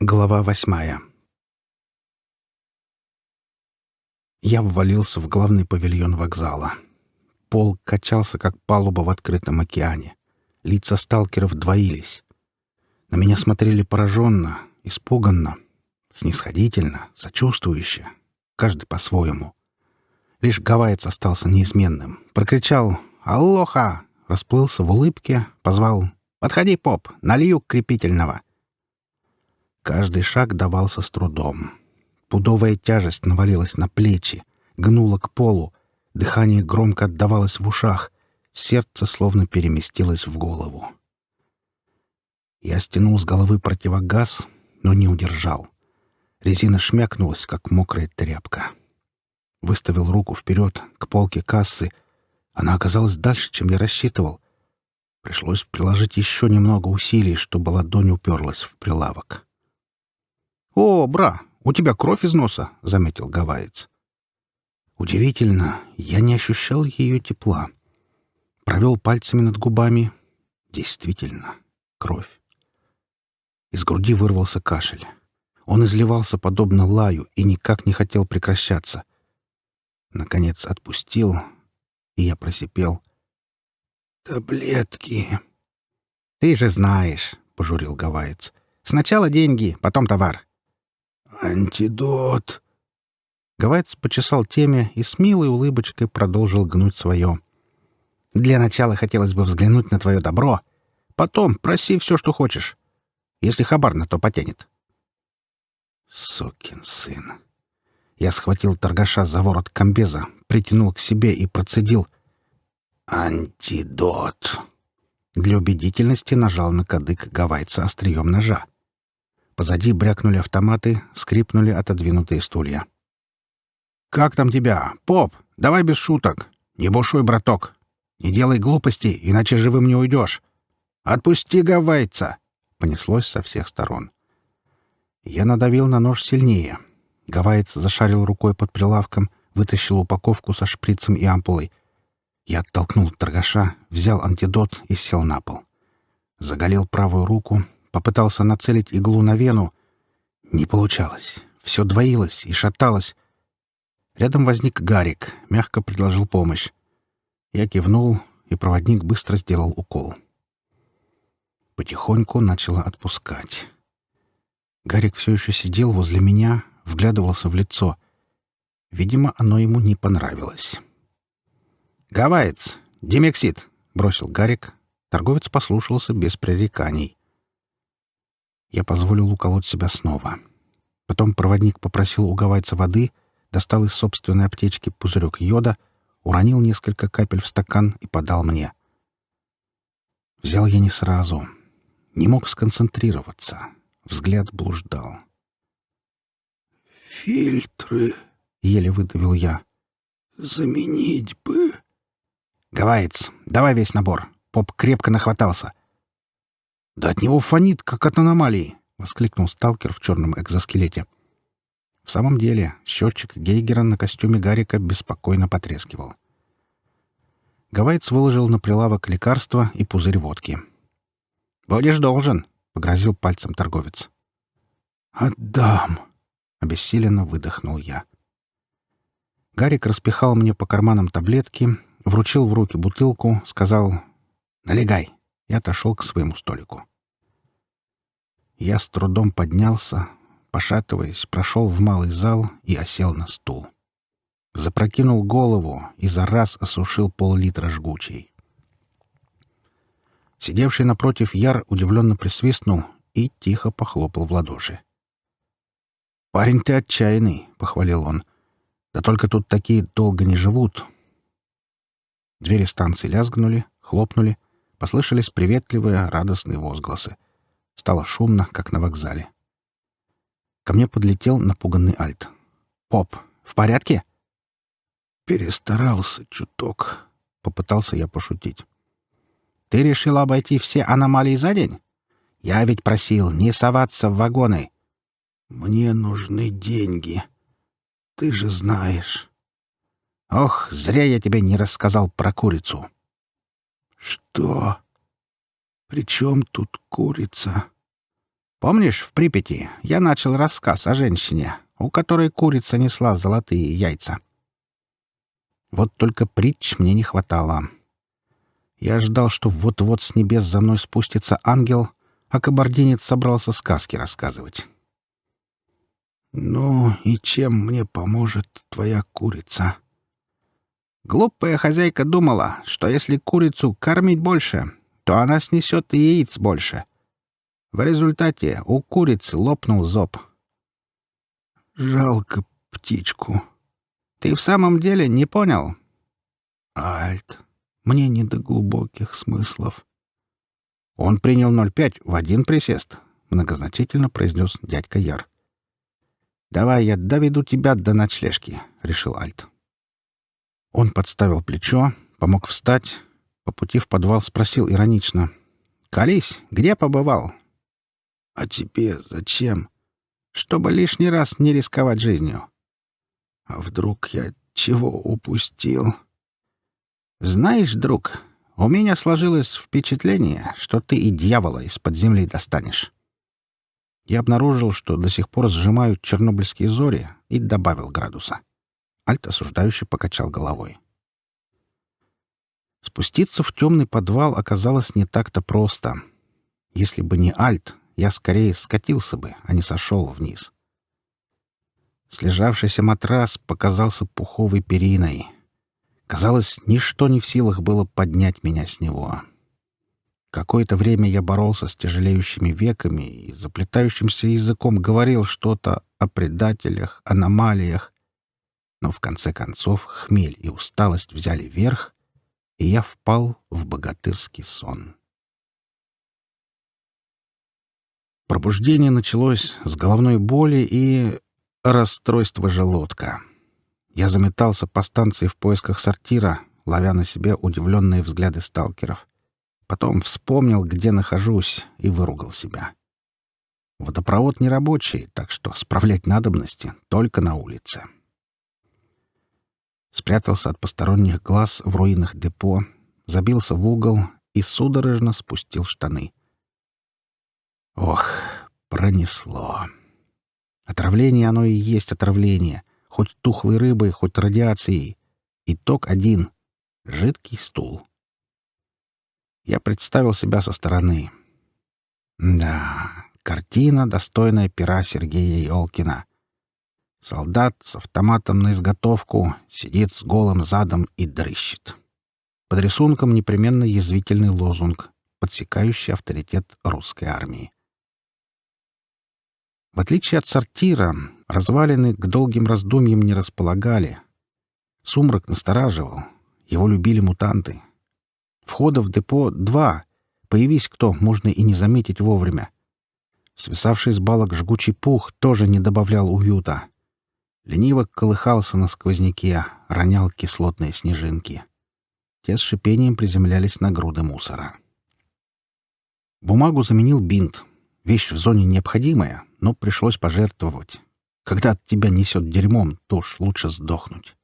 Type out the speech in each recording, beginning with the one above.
Глава восьмая Я ввалился в главный павильон вокзала. Пол качался, как палуба в открытом океане. Лица сталкеров двоились. На меня смотрели пораженно, испуганно, снисходительно, сочувствующе, каждый по-своему. Лишь гавайец остался неизменным. Прокричал «Аллоха!» Расплылся в улыбке, позвал «Подходи, поп, налью крепительного!» Каждый шаг давался с трудом. Пудовая тяжесть навалилась на плечи, гнула к полу, дыхание громко отдавалось в ушах, сердце словно переместилось в голову. Я стянул с головы противогаз, но не удержал. Резина шмякнулась, как мокрая тряпка. Выставил руку вперед, к полке кассы. Она оказалась дальше, чем я рассчитывал. Пришлось приложить еще немного усилий, чтобы ладонь уперлась в прилавок. «О, бра, у тебя кровь из носа», — заметил гавайец. Удивительно, я не ощущал ее тепла. Провел пальцами над губами. Действительно, кровь. Из груди вырвался кашель. Он изливался подобно лаю и никак не хотел прекращаться. Наконец отпустил, и я просипел. «Таблетки!» «Ты же знаешь», — пожурил гавайец. «Сначала деньги, потом товар. «Антидот!» Гавайц почесал теме и с милой улыбочкой продолжил гнуть свое. «Для начала хотелось бы взглянуть на твое добро. Потом проси все, что хочешь. Если хабар на то потянет». «Сукин сын!» Я схватил торгаша за ворот комбеза, притянул к себе и процедил. «Антидот!» Для убедительности нажал на кадык гавайца острием ножа. Позади брякнули автоматы, скрипнули отодвинутые стулья. «Как там тебя? Поп, давай без шуток! Не бушуй, браток! Не делай глупостей, иначе живым не уйдешь! Отпусти гавайца!» — понеслось со всех сторон. Я надавил на нож сильнее. Гавайец зашарил рукой под прилавком, вытащил упаковку со шприцем и ампулой. Я оттолкнул торгаша, взял антидот и сел на пол. Заголил правую руку, попытался нацелить иглу на вену. Не получалось. Все двоилось и шаталось. Рядом возник Гарик, мягко предложил помощь. Я кивнул, и проводник быстро сделал укол. Потихоньку начала отпускать. Гарик все еще сидел возле меня, вглядывался в лицо. Видимо, оно ему не понравилось. «Гавайец! Димексид!» — бросил Гарик. Торговец послушался без пререканий. Я позволил уколоть себя снова. Потом проводник попросил уговайца воды, достал из собственной аптечки пузырек йода, уронил несколько капель в стакан и подал мне. Взял я не сразу. Не мог сконцентрироваться. Взгляд блуждал. «Фильтры!» — еле выдавил я. «Заменить бы!» «Гавайец, давай весь набор!» Поп крепко нахватался. «Да от него фонит, как от аномалии!» — воскликнул сталкер в черном экзоскелете. В самом деле, счетчик Гейгера на костюме Гарика беспокойно потрескивал. Гавайц выложил на прилавок лекарства и пузырь водки. «Будешь должен!» — погрозил пальцем торговец. «Отдам!» — обессиленно выдохнул я. Гарик распихал мне по карманам таблетки, вручил в руки бутылку, сказал «Налегай!» и отошел к своему столику. Я с трудом поднялся, пошатываясь, прошел в малый зал и осел на стул. Запрокинул голову и за раз осушил пол-литра жгучей. Сидевший напротив Яр удивленно присвистнул и тихо похлопал в ладоши. «Парень ты отчаянный», — похвалил он. «Да только тут такие долго не живут». Двери станции лязгнули, хлопнули — Послышались приветливые, радостные возгласы. Стало шумно, как на вокзале. Ко мне подлетел напуганный Альт. «Поп, в порядке?» «Перестарался чуток», — попытался я пошутить. «Ты решила обойти все аномалии за день? Я ведь просил не соваться в вагоны». «Мне нужны деньги. Ты же знаешь». «Ох, зря я тебе не рассказал про курицу». Что? При чем тут курица? Помнишь, в Припяти я начал рассказ о женщине, у которой курица несла золотые яйца? Вот только притч мне не хватало. Я ждал, что вот-вот с небес за мной спустится ангел, а кабардинец собрался сказки рассказывать. «Ну и чем мне поможет твоя курица?» Глупая хозяйка думала, что если курицу кормить больше, то она снесет и яиц больше. В результате у курицы лопнул зоб. «Жалко птичку». «Ты в самом деле не понял?» «Альт, мне не до глубоких смыслов». «Он принял 0,5 в один присест», — многозначительно произнес дядька Яр. «Давай я доведу тебя до ночлежки», — решил Альт. Он подставил плечо, помог встать, по пути в подвал спросил иронично. «Колись, где побывал?» «А тебе зачем?» «Чтобы лишний раз не рисковать жизнью». «А вдруг я чего упустил?» «Знаешь, друг, у меня сложилось впечатление, что ты и дьявола из-под земли достанешь». Я обнаружил, что до сих пор сжимают чернобыльские зори, и добавил градуса. Альт осуждающе покачал головой. Спуститься в темный подвал оказалось не так-то просто. Если бы не Альт, я скорее скатился бы, а не сошел вниз. Слежавшийся матрас показался пуховой периной. Казалось, ничто не в силах было поднять меня с него. Какое-то время я боролся с тяжелеющими веками и заплетающимся языком говорил что-то о предателях, аномалиях, но в конце концов хмель и усталость взяли верх, и я впал в богатырский сон. Пробуждение началось с головной боли и расстройства желудка. Я заметался по станции в поисках сортира, ловя на себе удивленные взгляды сталкеров. Потом вспомнил, где нахожусь, и выругал себя. Водопровод нерабочий, так что справлять надобности только на улице спрятался от посторонних глаз в руинах депо, забился в угол и судорожно спустил штаны. Ох, пронесло. Отравление оно и есть отравление, хоть тухлой рыбой, хоть радиацией. Итог один — жидкий стул. Я представил себя со стороны. Да, картина, достойная пера Сергея Ёлкина. Солдат с автоматом на изготовку сидит с голым задом и дрыщет. Под рисунком непременно язвительный лозунг, подсекающий авторитет русской армии. В отличие от сортира, развалины к долгим раздумьям не располагали. Сумрак настораживал, его любили мутанты. Входа в депо два, появись кто, можно и не заметить вовремя. Свисавший с балок жгучий пух тоже не добавлял уюта лениво колыхался на сквозняке, ронял кислотные снежинки. Те с шипением приземлялись на груды мусора. Бумагу заменил бинт. Вещь в зоне необходимая, но пришлось пожертвовать. Когда от тебя несет дерьмом, то ж лучше сдохнуть.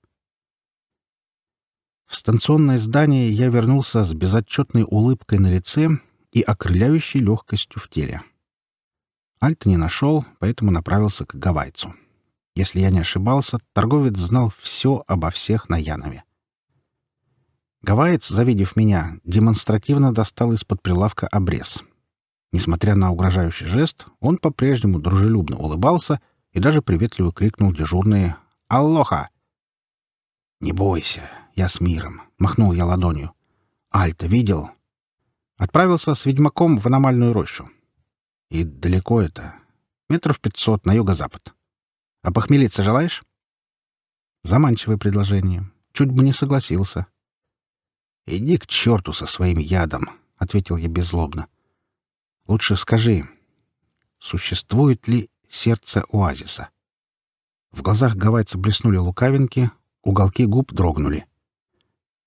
В станционное здание я вернулся с безотчетной улыбкой на лице и окрыляющей легкостью в теле. Альта не нашел, поэтому направился к гавайцу. Если я не ошибался, торговец знал все обо всех на Янове. Гаваец, завидев меня, демонстративно достал из-под прилавка обрез. Несмотря на угрожающий жест, он по-прежнему дружелюбно улыбался и даже приветливо крикнул дежурные «Аллоха!». «Не бойся, я с миром», — махнул я ладонью. «Альта видел?» Отправился с ведьмаком в аномальную рощу. И далеко это. Метров пятьсот на юго-запад. А похмелиться желаешь? Заманчивое предложение. Чуть бы не согласился. Иди к черту со своим ядом, ответил я беззлобно. Лучше скажи, существует ли сердце оазиса? В глазах гавайца блеснули лукавинки, уголки губ дрогнули.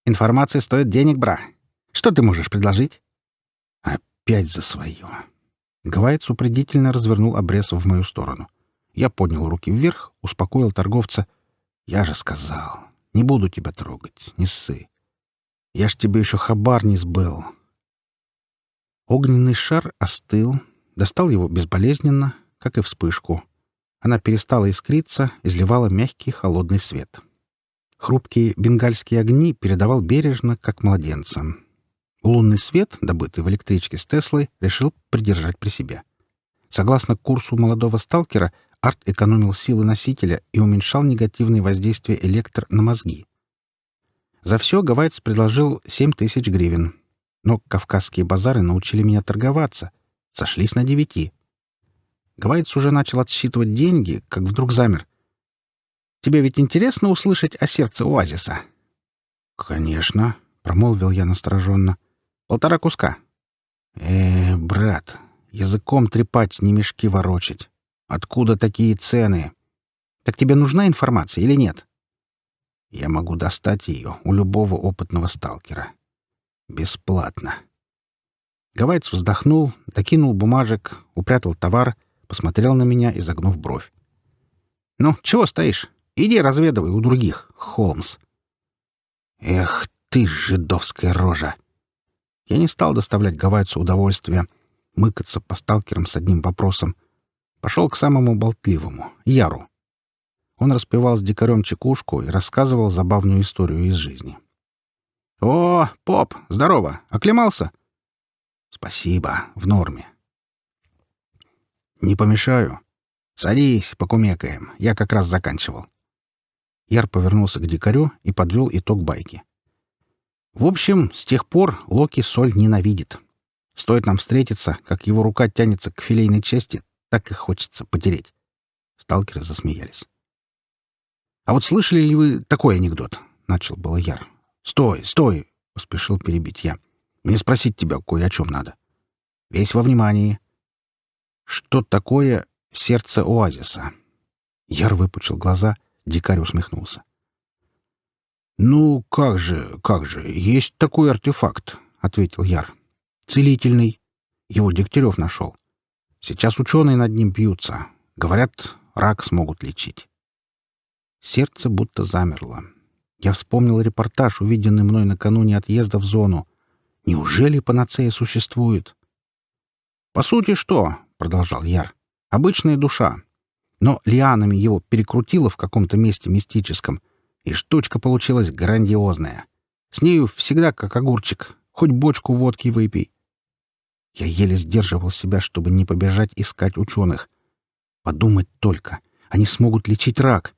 Информация стоит денег, бра. Что ты можешь предложить? Опять за свое. Гавайец упредительно развернул обрез в мою сторону. Я поднял руки вверх, успокоил торговца. «Я же сказал, не буду тебя трогать, не ссы. Я ж тебе еще хабар не сбыл». Огненный шар остыл, достал его безболезненно, как и вспышку. Она перестала искриться, изливала мягкий холодный свет. Хрупкие бенгальские огни передавал бережно, как младенцам. Лунный свет, добытый в электричке с Теслой, решил придержать при себе. Согласно курсу молодого сталкера — Арт экономил силы носителя и уменьшал негативные воздействия электр на мозги. За все Гавайц предложил 7 тысяч гривен. Но кавказские базары научили меня торговаться. Сошлись на девяти. Гавайц уже начал отсчитывать деньги, как вдруг замер. «Тебе ведь интересно услышать о сердце оазиса?» «Конечно», — промолвил я настороженно. «Полтора куска». «Э, брат, языком трепать, не мешки ворочать. Откуда такие цены? Так тебе нужна информация или нет? Я могу достать ее у любого опытного сталкера. Бесплатно. Гавайц вздохнул, докинул бумажек, упрятал товар, посмотрел на меня, изогнув бровь. «Ну, чего стоишь? Иди разведывай у других, Холмс». «Эх ты, жидовская рожа!» Я не стал доставлять Гавайцу удовольствие мыкаться по сталкерам с одним вопросом — Пошел к самому болтливому, Яру. Он распевал с дикарем чекушку и рассказывал забавную историю из жизни. «О, поп, здорово! Оклемался?» «Спасибо, в норме». «Не помешаю. Садись, покумекаем. Я как раз заканчивал». Яр повернулся к дикарю и подвел итог байки. В общем, с тех пор Локи соль ненавидит. Стоит нам встретиться, как его рука тянется к филейной части так и хочется потереть. Сталкеры засмеялись. «А вот слышали ли вы такой анекдот?» — начал было Яр. «Стой, стой!» — поспешил перебить я. «Мне спросить тебя кое о чем надо. Весь во внимании. Что такое сердце оазиса?» Яр выпучил глаза, дикарь усмехнулся. «Ну, как же, как же, есть такой артефакт», — ответил Яр. «Целительный. Его Дегтярев нашел. Сейчас ученые над ним бьются. Говорят, рак смогут лечить. Сердце будто замерло. Я вспомнил репортаж, увиденный мной накануне отъезда в зону. Неужели панацея существует? «По сути, что?» — продолжал Яр. «Обычная душа. Но лианами его перекрутило в каком-то месте мистическом, и штучка получилась грандиозная. С нею всегда как огурчик, хоть бочку водки выпей. Я еле сдерживал себя, чтобы не побежать искать ученых. Подумать только, они смогут лечить рак.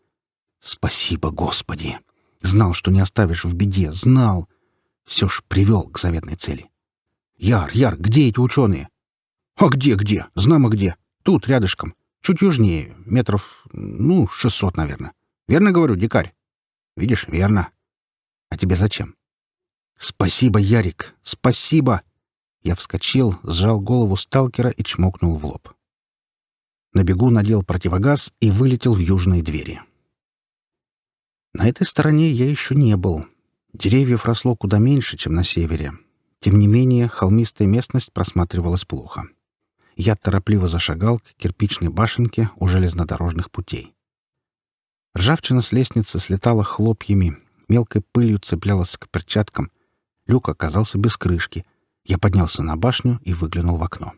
Спасибо, Господи! Знал, что не оставишь в беде, знал. Все ж привел к заветной цели. Яр, Яр, где эти ученые? А где, где? Знамо где. Тут, рядышком. Чуть южнее, метров, ну, шестьсот, наверное. Верно говорю, дикарь? Видишь, верно. А тебе зачем? Спасибо, Ярик, спасибо! Я вскочил, сжал голову сталкера и чмокнул в лоб. На бегу надел противогаз и вылетел в южные двери. На этой стороне я еще не был. Деревьев росло куда меньше, чем на севере. Тем не менее, холмистая местность просматривалась плохо. Я торопливо зашагал к кирпичной башенке у железнодорожных путей. Ржавчина с лестницы слетала хлопьями, мелкой пылью цеплялась к перчаткам. Люк оказался без крышки — я поднялся на башню и выглянул в окно.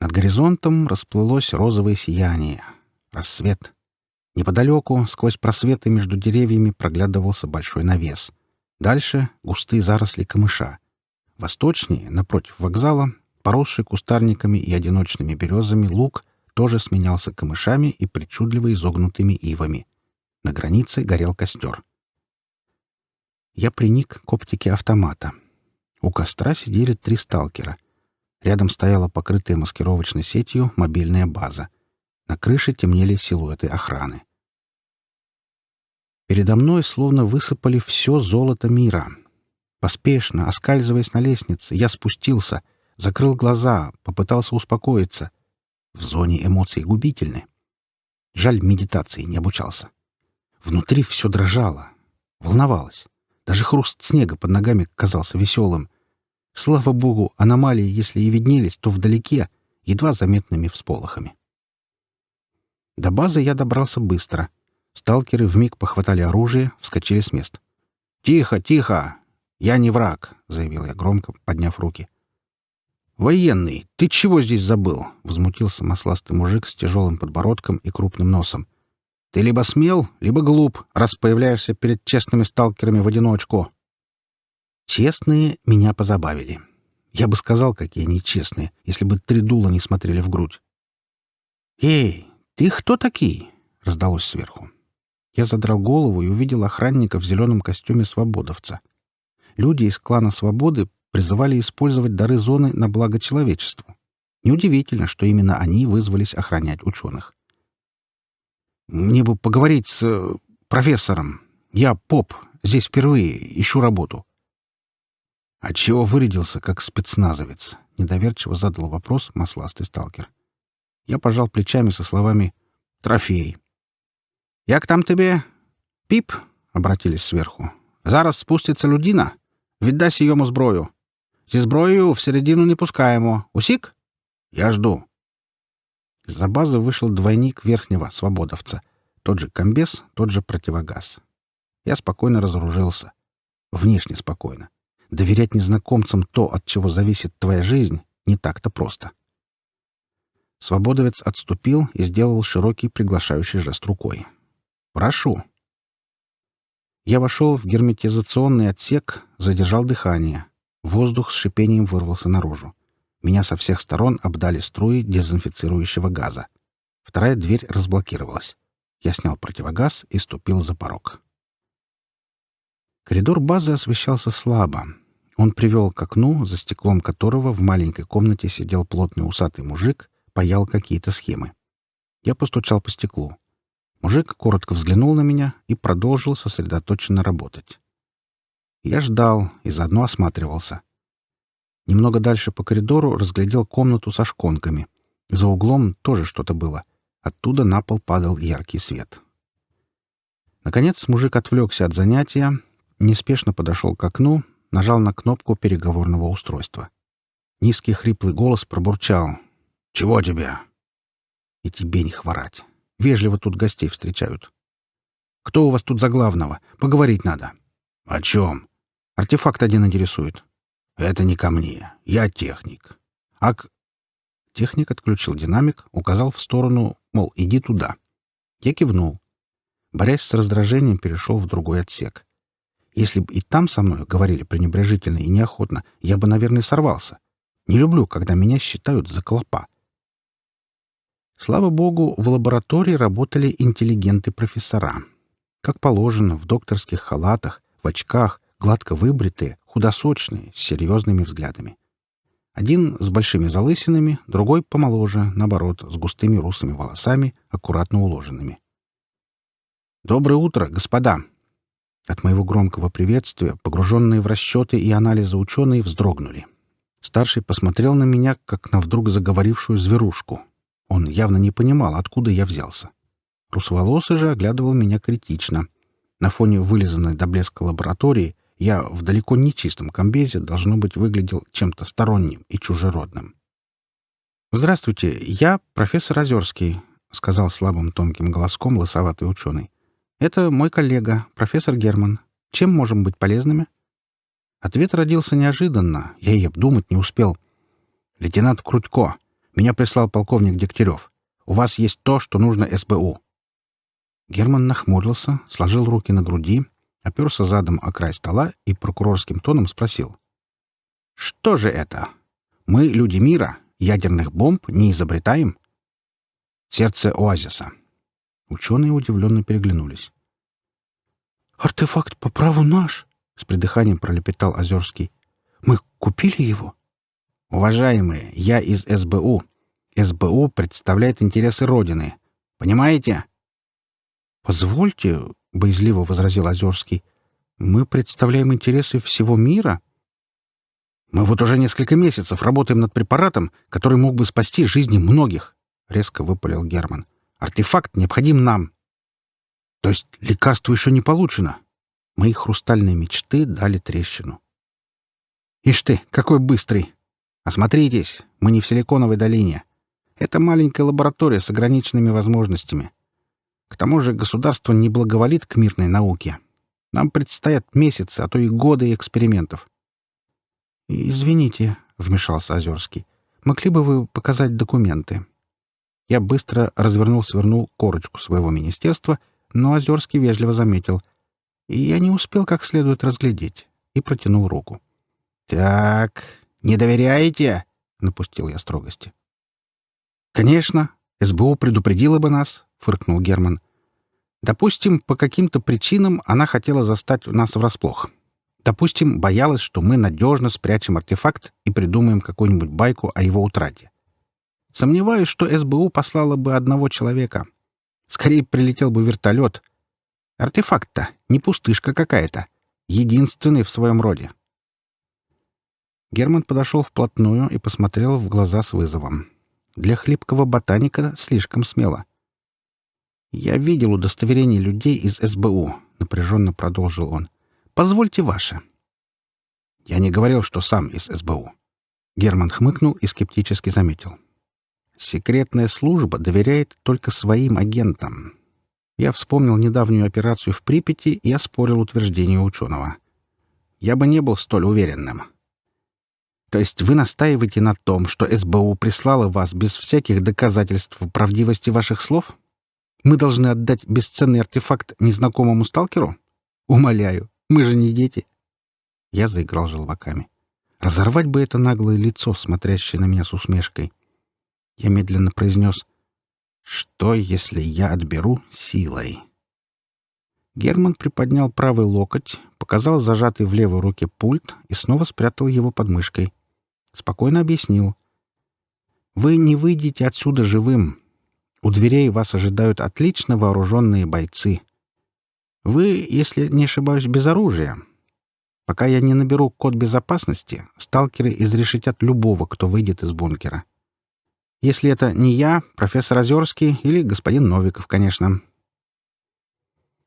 Над горизонтом расплылось розовое сияние. Рассвет. Неподалеку, сквозь просветы между деревьями, проглядывался большой навес. Дальше — густые заросли камыша. Восточнее, напротив вокзала, поросший кустарниками и одиночными березами луг тоже сменялся камышами и причудливо изогнутыми ивами. На границе горел костер. Я приник к оптике автомата — у костра сидели три сталкера. Рядом стояла покрытая маскировочной сетью мобильная база. На крыше темнели силуэты охраны. Передо мной словно высыпали все золото мира. Поспешно, оскальзываясь на лестнице, я спустился, закрыл глаза, попытался успокоиться. В зоне эмоций губительны. Жаль, медитации не обучался. Внутри все дрожало, волновалось. Даже хруст снега под ногами казался веселым. Слава богу, аномалии, если и виднелись, то вдалеке, едва заметными всполохами. До базы я добрался быстро. Сталкеры вмиг похватали оружие, вскочили с мест. «Тихо, тихо! Я не враг!» — заявил я громко, подняв руки. «Военный, ты чего здесь забыл?» — возмутился масластый мужик с тяжелым подбородком и крупным носом. Ты либо смел, либо глуп, раз появляешься перед честными сталкерами в одиночку. Честные меня позабавили. Я бы сказал, какие они честные, если бы три дула не смотрели в грудь. «Эй, ты кто такие?» — раздалось сверху. Я задрал голову и увидел охранника в зеленом костюме свободовца. Люди из клана Свободы призывали использовать дары зоны на благо человечеству. Неудивительно, что именно они вызвались охранять ученых. «Мне бы поговорить с э, профессором. Я поп, здесь впервые, ищу работу». «Отчего вырядился, как спецназовец?» — недоверчиво задал вопрос масластый сталкер. Я пожал плечами со словами «Трофей». «Як там тебе?» «Пип?» — обратились сверху. «Зараз спуститься людина. Віддасть йому зброю. Зі зброєю всередину не пускаємо. Усік? Я жду». Из-за базы вышел двойник верхнего, свободовца. Тот же комбез, тот же противогаз. Я спокойно разоружился. Внешне спокойно. Доверять незнакомцам то, от чего зависит твоя жизнь, не так-то просто. Свободовец отступил и сделал широкий приглашающий жест рукой. «Прошу!» Я вошел в герметизационный отсек, задержал дыхание. Воздух с шипением вырвался наружу. Меня со всех сторон обдали струи дезинфицирующего газа. Вторая дверь разблокировалась. Я снял противогаз и ступил за порог. Коридор базы освещался слабо. Он привел к окну, за стеклом которого в маленькой комнате сидел плотный усатый мужик, паял какие-то схемы. Я постучал по стеклу. Мужик коротко взглянул на меня и продолжил сосредоточенно работать. Я ждал и заодно осматривался. Немного дальше по коридору разглядел комнату со шконками. За углом тоже что-то было. Оттуда на пол падал яркий свет. Наконец мужик отвлекся от занятия, неспешно подошел к окну, нажал на кнопку переговорного устройства. Низкий хриплый голос пробурчал. «Чего тебе?» «И тебе не хворать. Вежливо тут гостей встречают. Кто у вас тут за главного? Поговорить надо». «О чем?» «Артефакт один интересует». Это не ко мне. Я техник. Ак... Техник отключил динамик, указал в сторону, мол, иди туда. Я кивнул. Борясь с раздражением, перешел в другой отсек. Если бы и там со мной говорили пренебрежительно и неохотно, я бы, наверное, сорвался. Не люблю, когда меня считают за клопа. Слава богу, в лаборатории работали интеллигенты-профессора. Как положено, в докторских халатах, в очках — гладко выбритые, худосочные, с серьезными взглядами. Один с большими залысинами, другой помоложе, наоборот, с густыми русыми волосами, аккуратно уложенными. «Доброе утро, господа!» От моего громкого приветствия, погруженные в расчеты и анализы ученые, вздрогнули. Старший посмотрел на меня, как на вдруг заговорившую зверушку. Он явно не понимал, откуда я взялся. Русволосый же оглядывал меня критично. На фоне вылизанной до блеска лаборатории я в далеко не чистом комбезе, должно быть, выглядел чем-то сторонним и чужеродным. «Здравствуйте, я профессор Озерский», — сказал слабым тонким голоском лысоватый ученый. «Это мой коллега, профессор Герман. Чем можем быть полезными?» Ответ родился неожиданно, я и обдумать не успел. «Лейтенант Крутько, меня прислал полковник Дегтярев. У вас есть то, что нужно СБУ». Герман нахмурился, сложил руки на груди, оперся задом о край стола и прокурорским тоном спросил. «Что же это? Мы, люди мира, ядерных бомб не изобретаем?» «Сердце оазиса». Ученые удивленно переглянулись. «Артефакт по праву наш!» — с придыханием пролепетал Озерский. «Мы купили его?» «Уважаемые, я из СБУ. СБУ представляет интересы Родины. Понимаете?» «Позвольте, — боязливо возразил Озерский. «Мы представляем интересы всего мира. Мы вот уже несколько месяцев работаем над препаратом, который мог бы спасти жизни многих», — резко выпалил Герман. «Артефакт необходим нам». «То есть лекарство еще не получено?» Мои хрустальные мечты дали трещину. «Ишь ты, какой быстрый! Осмотритесь, мы не в Силиконовой долине. Это маленькая лаборатория с ограниченными возможностями. К тому же государство не благоволит к мирной науке. Нам предстоят месяцы, а то и годы экспериментов. — Извините, — вмешался Озерский, — могли бы вы показать документы? Я быстро развернул-свернул корочку своего министерства, но Озерский вежливо заметил. И я не успел как следует разглядеть и протянул руку. — Так, не доверяете? — напустил я строгости. — Конечно, СБУ предупредила бы нас, — фыркнул Герман. «Допустим, по каким-то причинам она хотела застать нас врасплох. Допустим, боялась, что мы надежно спрячем артефакт и придумаем какую-нибудь байку о его утрате. Сомневаюсь, что СБУ послала бы одного человека. Скорее прилетел бы вертолет. Артефакт-то не пустышка какая-то, единственный в своем роде». Герман подошел вплотную и посмотрел в глаза с вызовом. Для хлипкого ботаника слишком смело — «Я видел удостоверение людей из СБУ», — напряженно продолжил он. «Позвольте ваше». «Я не говорил, что сам из СБУ». Герман хмыкнул и скептически заметил. «Секретная служба доверяет только своим агентам». Я вспомнил недавнюю операцию в Припяти и оспорил утверждение ученого. Я бы не был столь уверенным. То есть вы настаиваете на том, что СБУ прислала вас без всяких доказательств правдивости ваших слов? Мы должны отдать бесценный артефакт незнакомому сталкеру? Умоляю, мы же не дети. Я заиграл желваками. Разорвать бы это наглое лицо, смотрящее на меня с усмешкой. Я медленно произнес. Что, если я отберу силой? Герман приподнял правый локоть, показал зажатый в левой руке пульт и снова спрятал его под мышкой. Спокойно объяснил. «Вы не выйдете отсюда живым. У дверей вас ожидают отлично вооруженные бойцы. Вы, если не ошибаюсь, без оружия. Пока я не наберу код безопасности, сталкеры изрешетят любого, кто выйдет из бункера. Если это не я, профессор Озерский или господин Новиков, конечно.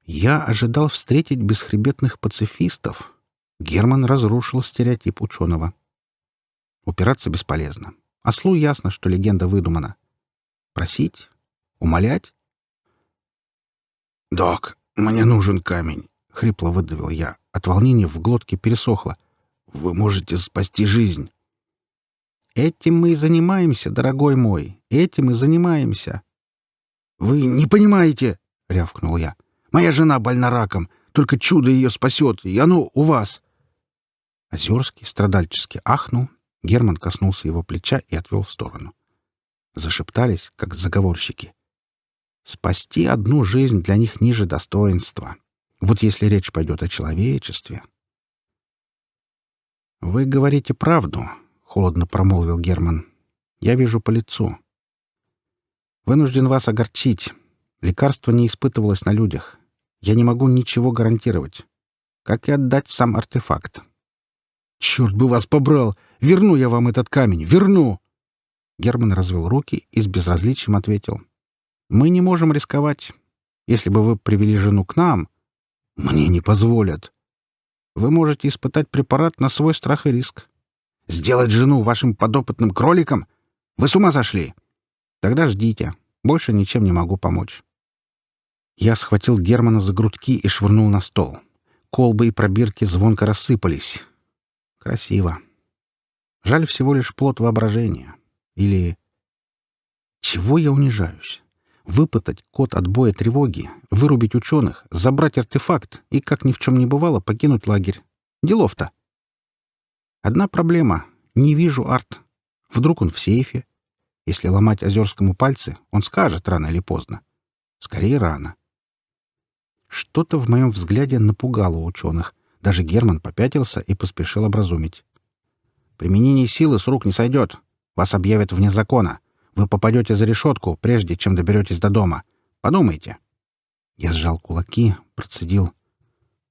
Я ожидал встретить бесхребетных пацифистов. Герман разрушил стереотип ученого. Упираться бесполезно. Ослу ясно, что легенда выдумана. Просить? Умолять?» «Док, мне нужен камень», — хрипло выдавил я. От волнения в глотке пересохло. «Вы можете спасти жизнь». «Этим мы и занимаемся, дорогой мой. Этим и занимаемся». «Вы не понимаете», — рявкнул я. «Моя жена больна раком. Только чудо ее спасет, и оно у вас». Озерский страдальчески ахнул. Герман коснулся его плеча и отвел в сторону. Зашептались, как заговорщики. Спасти одну жизнь для них ниже достоинства. Вот если речь пойдет о человечестве. «Вы говорите правду», — холодно промолвил Герман. «Я вижу по лицу. Вынужден вас огорчить. Лекарство не испытывалось на людях. Я не могу ничего гарантировать. Как и отдать сам артефакт». «Черт бы вас побрал! Верну я вам этот камень! Верну!» Герман развел руки и с безразличием ответил. — мы не можем рисковать. Если бы вы привели жену к нам, мне не позволят. Вы можете испытать препарат на свой страх и риск. Сделать жену вашим подопытным кроликом? Вы с ума сошли? Тогда ждите. Больше ничем не могу помочь. Я схватил Германа за грудки и швырнул на стол. Колбы и пробирки звонко рассыпались. Красиво. Жаль всего лишь плод воображения. Или... Чего я унижаюсь? выпытать код отбоя тревоги, вырубить ученых, забрать артефакт и, как ни в чем не бывало, покинуть лагерь. Делов-то. Одна проблема. Не вижу арт. Вдруг он в сейфе. Если ломать Озерскому пальцы, он скажет рано или поздно. Скорее, рано. Что-то в моем взгляде напугало ученых. Даже Герман попятился и поспешил образумить. «Применение силы с рук не сойдет. Вас объявят вне закона. Вы попадете за решетку, прежде чем доберетесь до дома. Подумайте. Я сжал кулаки, процедил.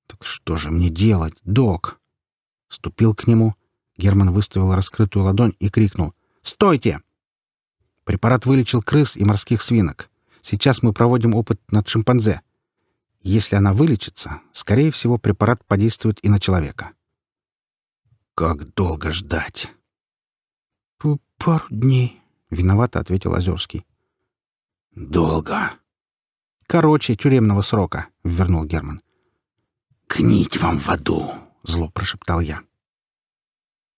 Так что же мне делать, док? Ступил к нему. Герман выставил раскрытую ладонь и крикнул. «Стойте!» Препарат вылечил крыс и морских свинок. Сейчас мы проводим опыт над шимпанзе. Если она вылечится, скорее всего, препарат подействует и на человека. Как долго ждать? Пару дней, — виновато ответил Озерский. «Долго». «Короче, тюремного срока», — вернул Герман. «Книть вам в аду», — зло прошептал я.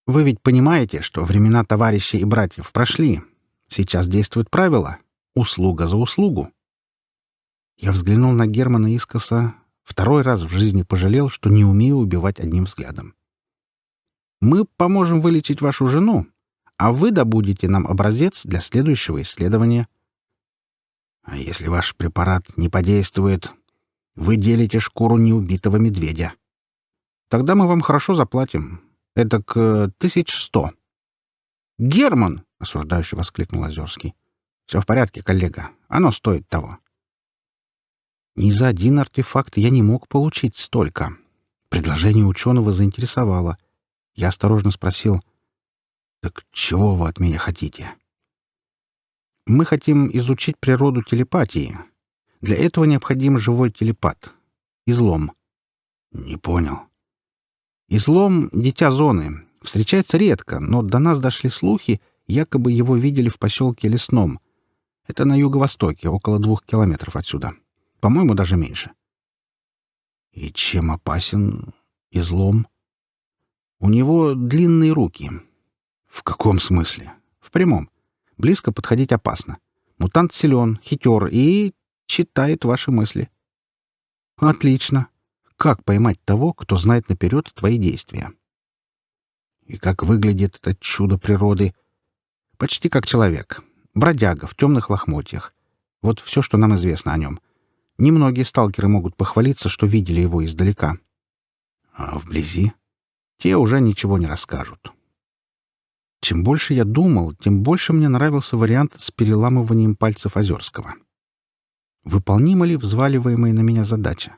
«Вы ведь понимаете, что времена товарищей и братьев прошли. Сейчас действуют правила. Услуга за услугу». Я взглянул на Германа искоса, второй раз в жизни пожалел, что не умею убивать одним взглядом. «Мы поможем вылечить вашу жену, а вы добудете нам образец для следующего исследования. А если ваш препарат не подействует, вы делите шкуру неубитого медведя. Тогда мы вам хорошо заплатим. Это к э, тысяч сто. Герман! — осуждающе воскликнул Озерский. — Все в порядке, коллега. Оно стоит того. Ни за один артефакт я не мог получить столько. Предложение ученого заинтересовало. Я осторожно спросил — так чего вы от меня хотите? Мы хотим изучить природу телепатии. Для этого необходим живой телепат. Излом. Не понял. Излом — дитя зоны. Встречается редко, но до нас дошли слухи, якобы его видели в поселке Лесном. Это на юго-востоке, около двух километров отсюда. По-моему, даже меньше. И чем опасен излом? У него длинные руки — в каком смысле? В прямом. Близко подходить опасно. Мутант силен, хитер и читает ваши мысли. Отлично. Как поймать того, кто знает наперед твои действия? И как выглядит это чудо природы? Почти как человек. Бродяга в темных лохмотьях. Вот все, что нам известно о нем. Немногие сталкеры могут похвалиться, что видели его издалека. А вблизи? Те уже ничего не расскажут. Чем больше я думал, тем больше мне нравился вариант с переламыванием пальцев Озерского. Выполнима ли взваливаемая на меня задача?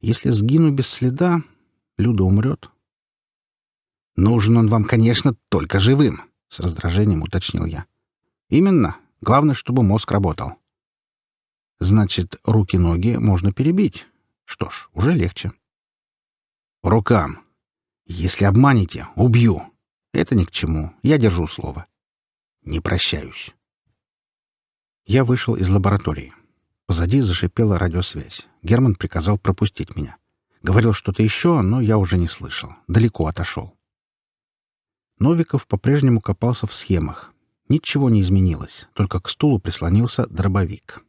Если сгину без следа, Люда умрет. «Нужен он вам, конечно, только живым», — с раздражением уточнил я. «Именно. Главное, чтобы мозг работал». «Значит, руки-ноги можно перебить. Что ж, уже легче». «Рукам. Если обманете, убью», это ни к чему. Я держу слово. Не прощаюсь. Я вышел из лаборатории. Позади зашипела радиосвязь. Герман приказал пропустить меня. Говорил что-то еще, но я уже не слышал. Далеко отошел. Новиков по-прежнему копался в схемах. Ничего не изменилось, только к стулу прислонился дробовик.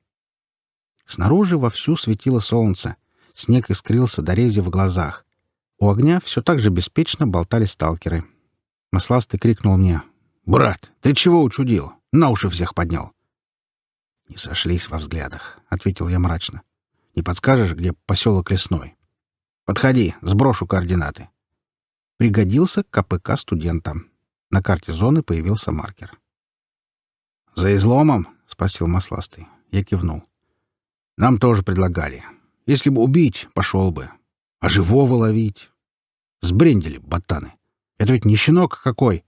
Снаружи вовсю светило солнце. Снег искрился до рези в глазах. У огня все так же беспечно болтали сталкеры — Масласты крикнул мне. «Брат, ты чего учудил? На уши всех поднял!» «Не сошлись во взглядах», — ответил я мрачно. «Не подскажешь, где поселок Лесной?» «Подходи, сброшу координаты». Пригодился КПК студентам. На карте зоны появился маркер. «За изломом?» — спросил Масластый. Я кивнул. «Нам тоже предлагали. Если бы убить, пошел бы. А живого ловить?» Сбрендили ботаны. Это ведь не щенок а какой.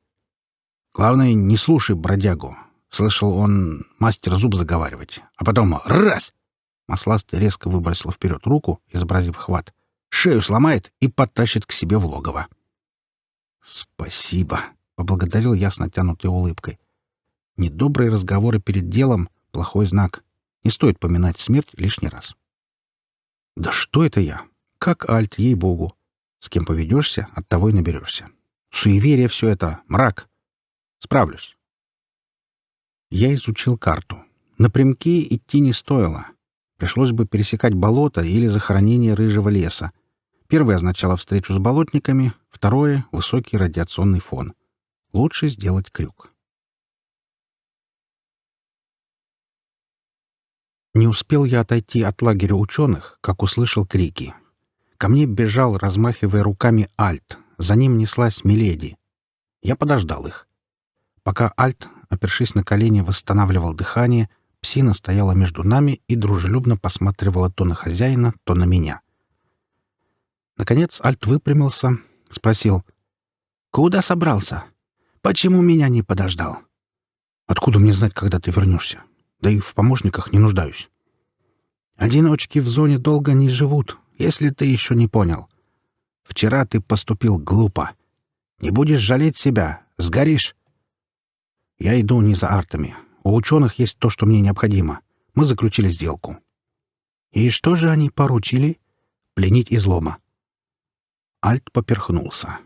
Главное, не слушай бродягу. Слышал он мастер зуб заговаривать. А потом раз! Масласт резко выбросил вперед руку, изобразив хват. Шею сломает и подтащит к себе в логово. «Спасибо!» — поблагодарил я с натянутой улыбкой. «Недобрые разговоры перед делом — плохой знак. Не стоит поминать смерть лишний раз». «Да что это я? Как альт, ей-богу! С кем поведешься, от того и наберешься». Суеверие все это — мрак. Справлюсь. Я изучил карту. Напрямки идти не стоило. Пришлось бы пересекать болото или захоронение рыжего леса. Первое означало встречу с болотниками, второе — высокий радиационный фон. Лучше сделать крюк. Не успел я отойти от лагеря ученых, как услышал крики. Ко мне бежал, размахивая руками, Альт, за ним неслась Миледи. Я подождал их. Пока Альт, опершись на колени, восстанавливал дыхание, псина стояла между нами и дружелюбно посматривала то на хозяина, то на меня. Наконец Альт выпрямился, спросил. «Куда собрался? Почему меня не подождал?» «Откуда мне знать, когда ты вернешься? Да и в помощниках не нуждаюсь». «Одиночки в зоне долго не живут, если ты еще не понял. Вчера ты поступил глупо. Не будешь жалеть себя, сгоришь. Я иду не за артами. У ученых есть то, что мне необходимо. Мы заключили сделку. И что же они поручили? Пленить излома. Альт поперхнулся.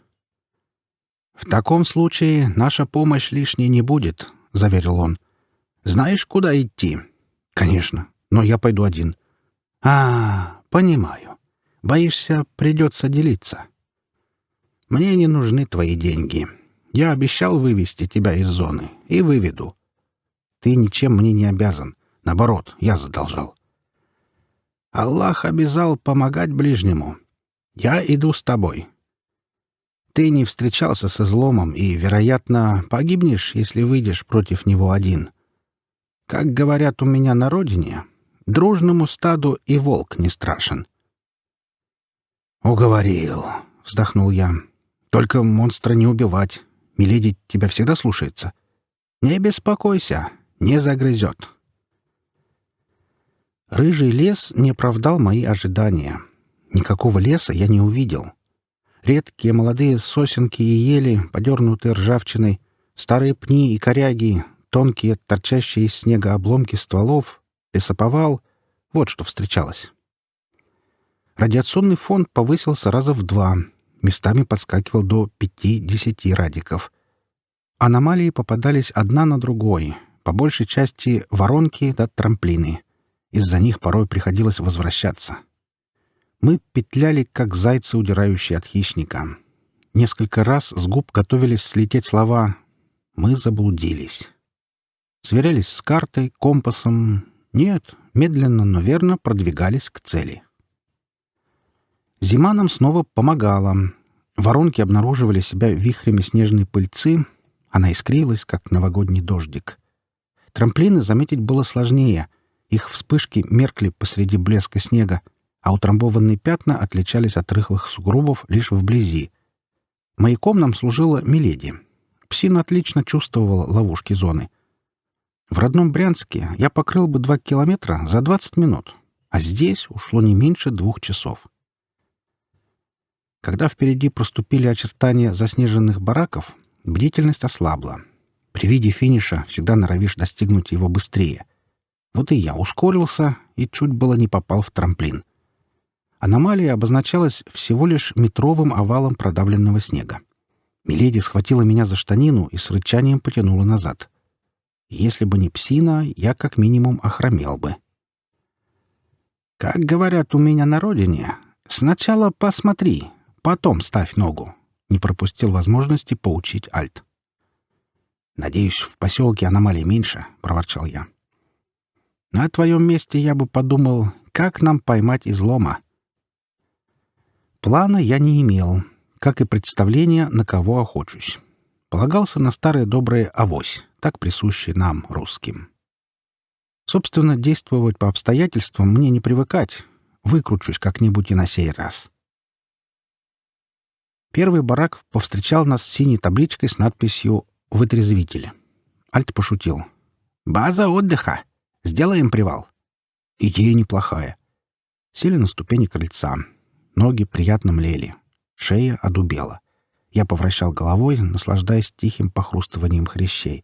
«В таком случае наша помощь лишней не будет», — заверил он. «Знаешь, куда идти?» «Конечно, но я пойду один». «А, понимаю». Боишься, придется делиться. Мне не нужны твои деньги. Я обещал вывести тебя из зоны и выведу. Ты ничем мне не обязан. Наоборот, я задолжал. Аллах обязал помогать ближнему. Я иду с тобой. Ты не встречался со зломом и, вероятно, погибнешь, если выйдешь против него один. Как говорят у меня на родине, дружному стаду и волк не страшен. — «Уговорил», — вздохнул я. «Только монстра не убивать. Миледи тебя всегда слушается. Не беспокойся, не загрызет». Рыжий лес не оправдал мои ожидания. Никакого леса я не увидел. Редкие молодые сосенки и ели, подернутые ржавчиной, старые пни и коряги, тонкие, торчащие из снега обломки стволов, лесоповал — вот что встречалось. Радиационный фон повысился раза в два, местами подскакивал до 5-10 радиков. Аномалии попадались одна на другой, по большей части воронки да трамплины. Из-за них порой приходилось возвращаться. Мы петляли, как зайцы, удирающие от хищника. Несколько раз с губ готовились слететь слова «Мы заблудились». Сверялись с картой, компасом. Нет, медленно, но верно продвигались к цели. Зима нам снова помогала. Воронки обнаруживали себя вихрями снежной пыльцы. Она искрилась, как новогодний дождик. Трамплины заметить было сложнее. Их вспышки меркли посреди блеска снега, а утрамбованные пятна отличались от рыхлых сугробов лишь вблизи. Маяком нам служила Миледи. Псина отлично чувствовала ловушки зоны. В родном Брянске я покрыл бы два километра за 20 минут, а здесь ушло не меньше двух часов. Когда впереди проступили очертания заснеженных бараков, бдительность ослабла. При виде финиша всегда норовишь достигнуть его быстрее. Вот и я ускорился и чуть было не попал в трамплин. Аномалия обозначалась всего лишь метровым овалом продавленного снега. Миледи схватила меня за штанину и с рычанием потянула назад. Если бы не псина, я как минимум охромел бы. «Как говорят у меня на родине, сначала посмотри, Потом ставь ногу. Не пропустил возможности поучить Альт. «Надеюсь, в поселке аномалий меньше», — проворчал я. «На твоем месте я бы подумал, как нам поймать излома». Плана я не имел, как и представления, на кого охочусь. Полагался на старое доброе авось, так присущие нам, русским. Собственно, действовать по обстоятельствам мне не привыкать. Выкручусь как-нибудь и на сей раз. Первый барак повстречал нас с синей табличкой с надписью «Вытрезвители». Альт пошутил. «База отдыха! Сделаем привал!» Идея неплохая. Сели на ступени крыльца. Ноги приятно млели. Шея одубела. Я повращал головой, наслаждаясь тихим похрустыванием хрящей.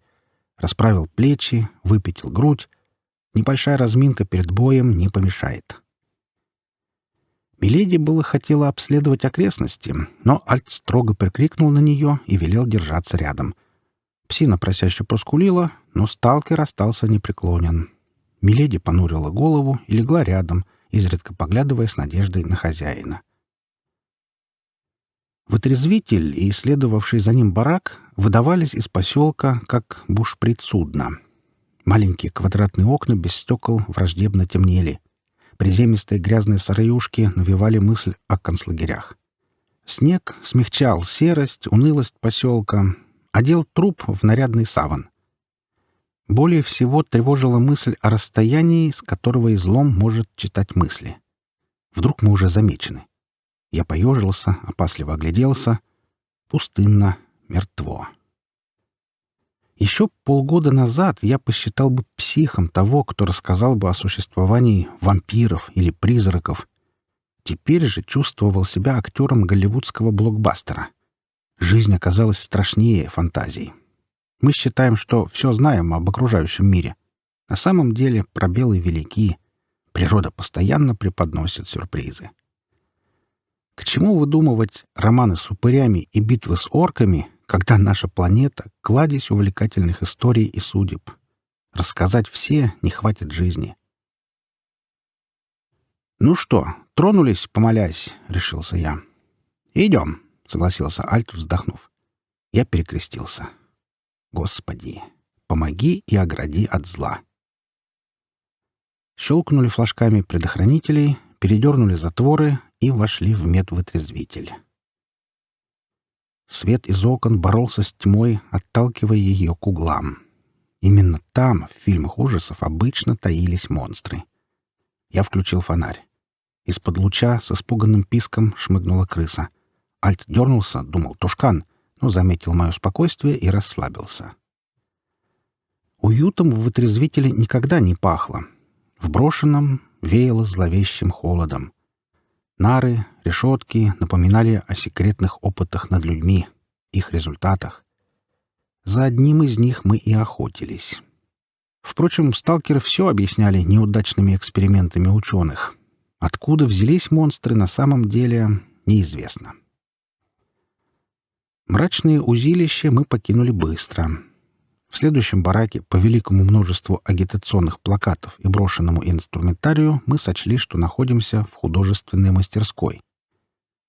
Расправил плечи, выпятил грудь. Небольшая разминка перед боем не помешает. Миледи было хотела обследовать окрестности, но Альт строго прикрикнул на нее и велел держаться рядом. Псина просяще проскулила, но сталкер остался непреклонен. Миледи понурила голову и легла рядом, изредка поглядывая с надеждой на хозяина. Вытрезвитель и исследовавший за ним барак выдавались из поселка как бушприт судна. Маленькие квадратные окна без стекол враждебно темнели — Приземистые грязные сыроюшки навевали мысль о концлагерях. Снег смягчал серость, унылость поселка, одел труп в нарядный саван. Более всего тревожила мысль о расстоянии, с которого излом может читать мысли. Вдруг мы уже замечены. Я поежился, опасливо огляделся. Пустынно, мертво. Еще полгода назад я посчитал бы психом того, кто рассказал бы о существовании вампиров или призраков. Теперь же чувствовал себя актером голливудского блокбастера. Жизнь оказалась страшнее фантазий. Мы считаем, что все знаем об окружающем мире. На самом деле пробелы велики. Природа постоянно преподносит сюрпризы. К чему выдумывать романы с упырями и битвы с орками — когда наша планета — кладезь увлекательных историй и судеб. Рассказать все не хватит жизни. «Ну что, тронулись, помолясь?» — решился я. «Идем», — согласился Альт, вздохнув. Я перекрестился. «Господи, помоги и огради от зла». Щелкнули флажками предохранителей, передернули затворы и вошли в медвытрезвитель. Свет из окон боролся с тьмой, отталкивая ее к углам. Именно там, в фильмах ужасов, обычно таились монстры. Я включил фонарь. Из-под луча с испуганным писком шмыгнула крыса. Альт дернулся, думал «Тушкан», но заметил мое спокойствие и расслабился. Уютом в вытрезвителе никогда не пахло. В брошенном веяло зловещим холодом. Нары, решетки напоминали о секретных опытах над людьми, их результатах. За одним из них мы и охотились. Впрочем, сталкеры все объясняли неудачными экспериментами ученых. Откуда взялись монстры на самом деле, неизвестно. Мрачные узилища мы покинули быстро — в следующем бараке по великому множеству агитационных плакатов и брошенному инструментарию мы сочли, что находимся в художественной мастерской.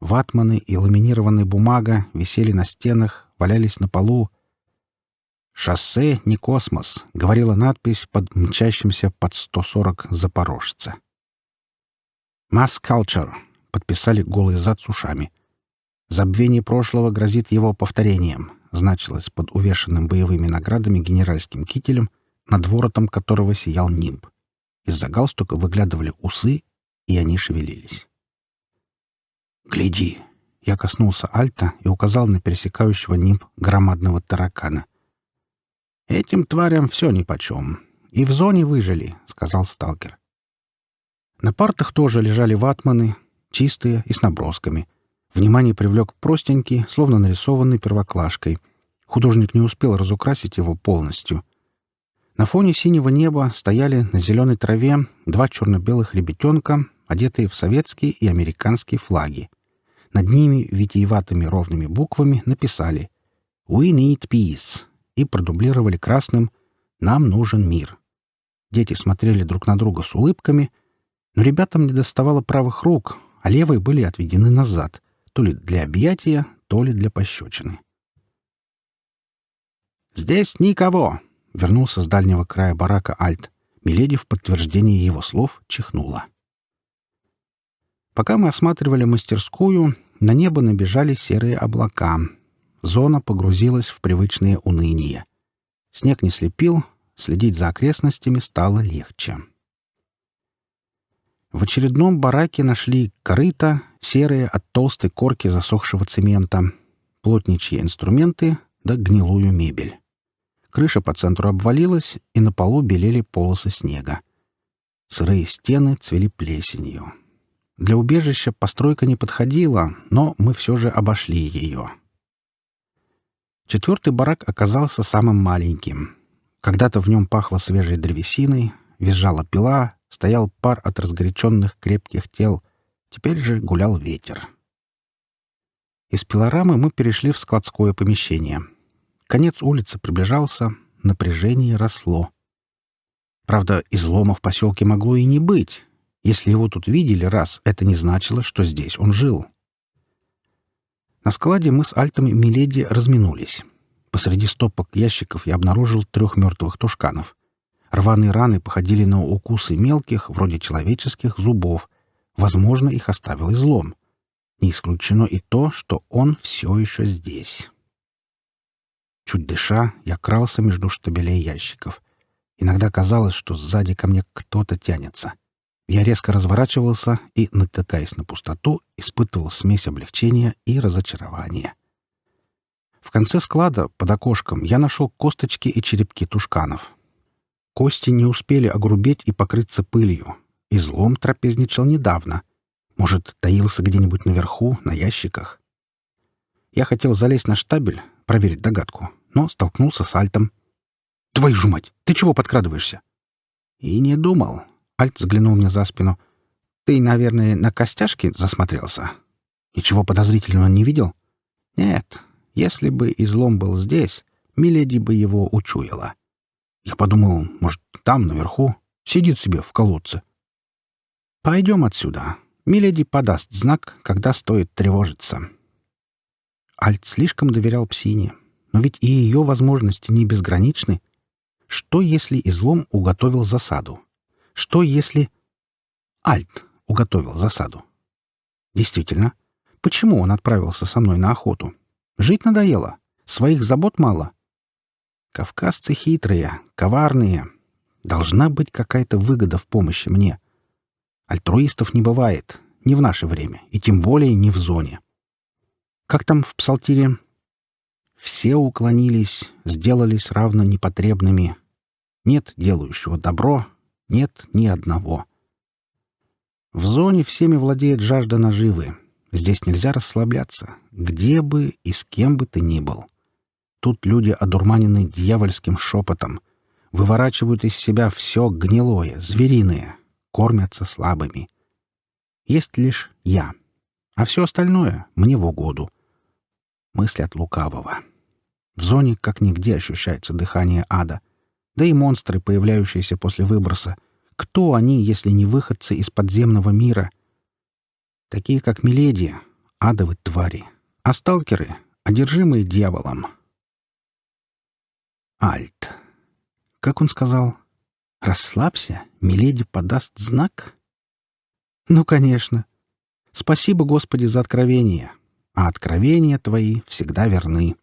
Ватманы и ламинированная бумага висели на стенах, валялись на полу. «Шоссе не космос», — говорила надпись под мчащимся под 140 запорожца. Mass Culture подписали голый зад с ушами. Забвение прошлого грозит его повторением значилась под увешанным боевыми наградами генеральским кителем, над воротом которого сиял нимб. Из-за галстука выглядывали усы, и они шевелились. «Гляди!» — я коснулся Альта и указал на пересекающего нимб громадного таракана. «Этим тварям все нипочем. И в зоне выжили», — сказал сталкер. На партах тоже лежали ватманы, чистые и с набросками, Внимание привлек простенький, словно нарисованный первоклашкой. Художник не успел разукрасить его полностью. На фоне синего неба стояли на зеленой траве два черно-белых ребятенка, одетые в советские и американские флаги. Над ними витиеватыми ровными буквами написали «We need peace» и продублировали красным «Нам нужен мир». Дети смотрели друг на друга с улыбками, но ребятам не доставало правых рук, а левые были отведены назад — то ли для объятия, то ли для пощечины. «Здесь никого!» — вернулся с дальнего края барака Альт. Миледи в подтверждении его слов чихнула. Пока мы осматривали мастерскую, на небо набежали серые облака. Зона погрузилась в привычное уныние. Снег не слепил, следить за окрестностями стало легче. В очередном бараке нашли корыто, серые от толстой корки засохшего цемента, плотничьи инструменты да гнилую мебель. Крыша по центру обвалилась, и на полу белели полосы снега. Сырые стены цвели плесенью. Для убежища постройка не подходила, но мы все же обошли ее. Четвертый барак оказался самым маленьким. Когда-то в нем пахло свежей древесиной, визжала пила, стоял пар от разгоряченных крепких тел — Теперь же гулял ветер. Из пилорамы мы перешли в складское помещение. Конец улицы приближался, напряжение росло. Правда, изломов в поселке могло и не быть. Если его тут видели раз, это не значило, что здесь он жил. На складе мы с Альтом и Миледи разминулись. Посреди стопок ящиков я обнаружил трех мертвых тушканов. Рваные раны походили на укусы мелких, вроде человеческих, зубов, Возможно, их оставил излом. Не исключено и то, что он все еще здесь. Чуть дыша, я крался между штабелей ящиков. Иногда казалось, что сзади ко мне кто-то тянется. Я резко разворачивался и, натыкаясь на пустоту, испытывал смесь облегчения и разочарования. В конце склада, под окошком, я нашел косточки и черепки тушканов. Кости не успели огрубеть и покрыться пылью, Излом трапезничал недавно. Может, таился где-нибудь наверху, на ящиках? Я хотел залезть на штабель, проверить догадку, но столкнулся с Альтом. «Твою же мать! Ты чего подкрадываешься?» «И не думал». Альт взглянул мне за спину. «Ты, наверное, на костяшки засмотрелся? Ничего подозрительного не видел?» «Нет. Если бы излом был здесь, Миледи бы его учуяла». Я подумал, может, там, наверху, сидит себе в колодце. Пойдем отсюда. Миледи подаст знак, когда стоит тревожиться. Альт слишком доверял псине, но ведь и ее возможности не безграничны. Что, если излом уготовил засаду? Что, если... Альт уготовил засаду. Действительно, почему он отправился со мной на охоту? Жить надоело, своих забот мало. Кавказцы хитрые, коварные. Должна быть какая-то выгода в помощи мне. Альтруистов не бывает, не в наше время, и тем более не в зоне. Как там в псалтире? Все уклонились, сделались равно непотребными. Нет делающего добро, нет ни одного. В зоне всеми владеет жажда наживы. Здесь нельзя расслабляться, где бы и с кем бы ты ни был. Тут люди одурманены дьявольским шепотом, выворачивают из себя все гнилое, звериное — кормятся слабыми. Есть лишь я, а все остальное мне в угоду. Мысль от лукавого. В зоне как нигде ощущается дыхание ада. Да и монстры, появляющиеся после выброса. Кто они, если не выходцы из подземного мира? Такие, как Миледия, адовы твари, а сталкеры — одержимые дьяволом. Альт. Как он сказал, Расслабься, Миледи подаст знак? Ну, конечно. Спасибо, Господи, за откровение. А откровения твои всегда верны.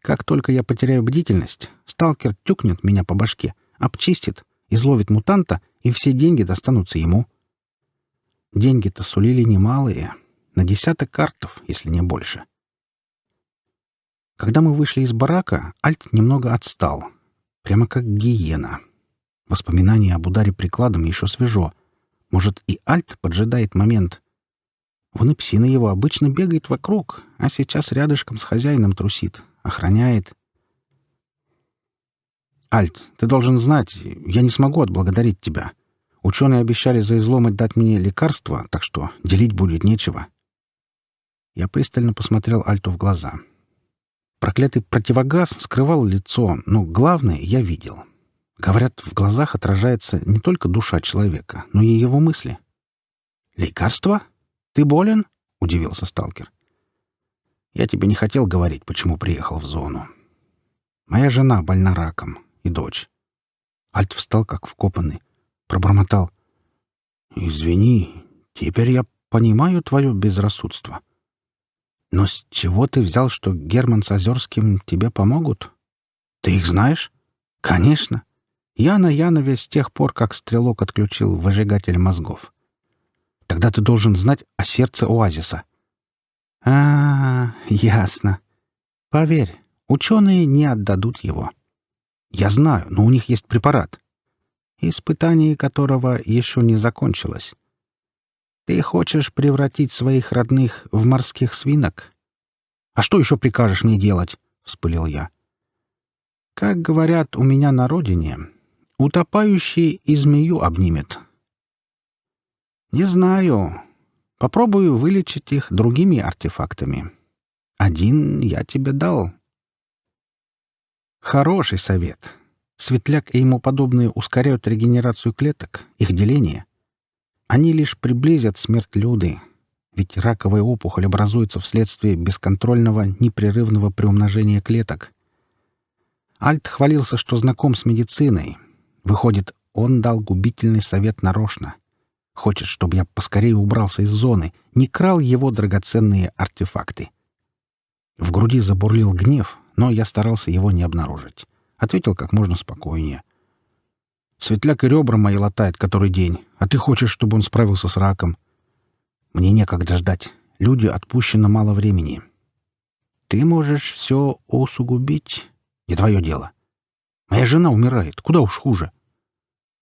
Как только я потеряю бдительность, сталкер тюкнет меня по башке, обчистит, изловит мутанта, и все деньги достанутся ему. Деньги-то сулили немалые, на десяток картов, если не больше. Когда мы вышли из барака, Альт немного отстал, прямо как гиена — Воспоминание об ударе прикладом еще свежо. Может, и Альт поджидает момент. Вон и псина его обычно бегает вокруг, а сейчас рядышком с хозяином трусит, охраняет. «Альт, ты должен знать, я не смогу отблагодарить тебя. Ученые обещали за излом отдать мне лекарство, так что делить будет нечего». Я пристально посмотрел Альту в глаза. Проклятый противогаз скрывал лицо, но главное я видел. Говорят, в глазах отражается не только душа человека, но и его мысли. «Лекарство? Ты болен?» — удивился сталкер. «Я тебе не хотел говорить, почему приехал в зону. Моя жена больна раком и дочь». Альт встал, как вкопанный, пробормотал. «Извини, теперь я понимаю твое безрассудство. Но с чего ты взял, что Герман с Озерским тебе помогут? Ты их знаешь? Конечно. Яна Янове с тех пор, как стрелок отключил выжигатель мозгов. Тогда ты должен знать о сердце оазиса. А, -а, -а ясно. Поверь, ученые не отдадут его. Я знаю, но у них есть препарат, испытание которого еще не закончилось. Ты хочешь превратить своих родных в морских свинок? А что еще прикажешь мне делать? — вспылил я. Как говорят у меня на родине, утопающий змею обнимет. Не знаю. Попробую вылечить их другими артефактами. Один я тебе дал. Хороший совет. Светляк и ему подобные ускоряют регенерацию клеток, их деление. Они лишь приблизят смерть Люды, ведь раковая опухоль образуется вследствие бесконтрольного непрерывного приумножения клеток. Альт хвалился, что знаком с медициной — Выходит, он дал губительный совет нарочно. Хочет, чтобы я поскорее убрался из зоны, не крал его драгоценные артефакты. В груди забурлил гнев, но я старался его не обнаружить. Ответил как можно спокойнее. «Светляк и ребра мои латает который день, а ты хочешь, чтобы он справился с раком?» «Мне некогда ждать. Люди отпущено мало времени». «Ты можешь все усугубить. Не твое дело. Моя жена умирает, куда уж хуже.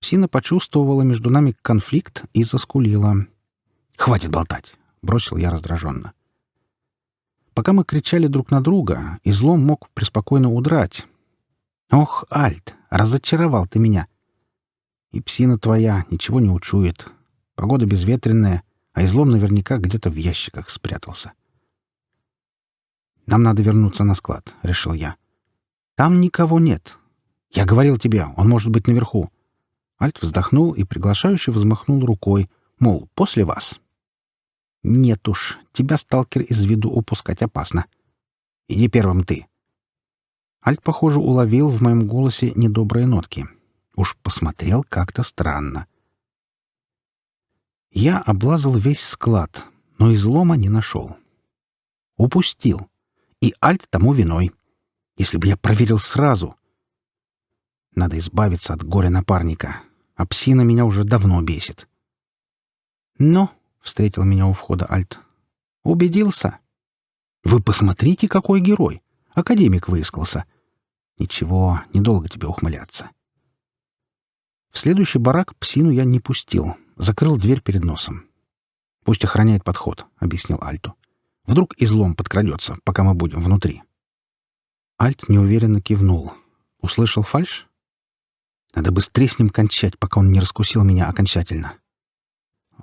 Сина почувствовала между нами конфликт и заскулила. «Хватит болтать!» — бросил я раздраженно. Пока мы кричали друг на друга, и злом мог преспокойно удрать. «Ох, Альт, разочаровал ты меня!» «И псина твоя ничего не учует. Погода безветренная, а излом наверняка где-то в ящиках спрятался». «Нам надо вернуться на склад», — решил я. «Там никого нет. «Я говорил тебе, он может быть наверху». Альт вздохнул и приглашающе взмахнул рукой, мол, после вас. «Нет уж, тебя, сталкер, из виду упускать опасно. Иди первым ты». Альт, похоже, уловил в моем голосе недобрые нотки. Уж посмотрел как-то странно. Я облазал весь склад, но излома не нашел. Упустил. И Альт тому виной. Если бы я проверил сразу — надо избавиться от горя напарника. А Псина меня уже давно бесит. Но — встретил меня у входа Альт, — «убедился?» «Вы посмотрите, какой герой! Академик выискался!» «Ничего, недолго тебе ухмыляться». В следующий барак псину я не пустил, закрыл дверь перед носом. «Пусть охраняет подход», — объяснил Альту. «Вдруг излом подкрадется, пока мы будем внутри». Альт неуверенно кивнул. «Услышал фальш?» Надо быстрее с ним кончать, пока он не раскусил меня окончательно.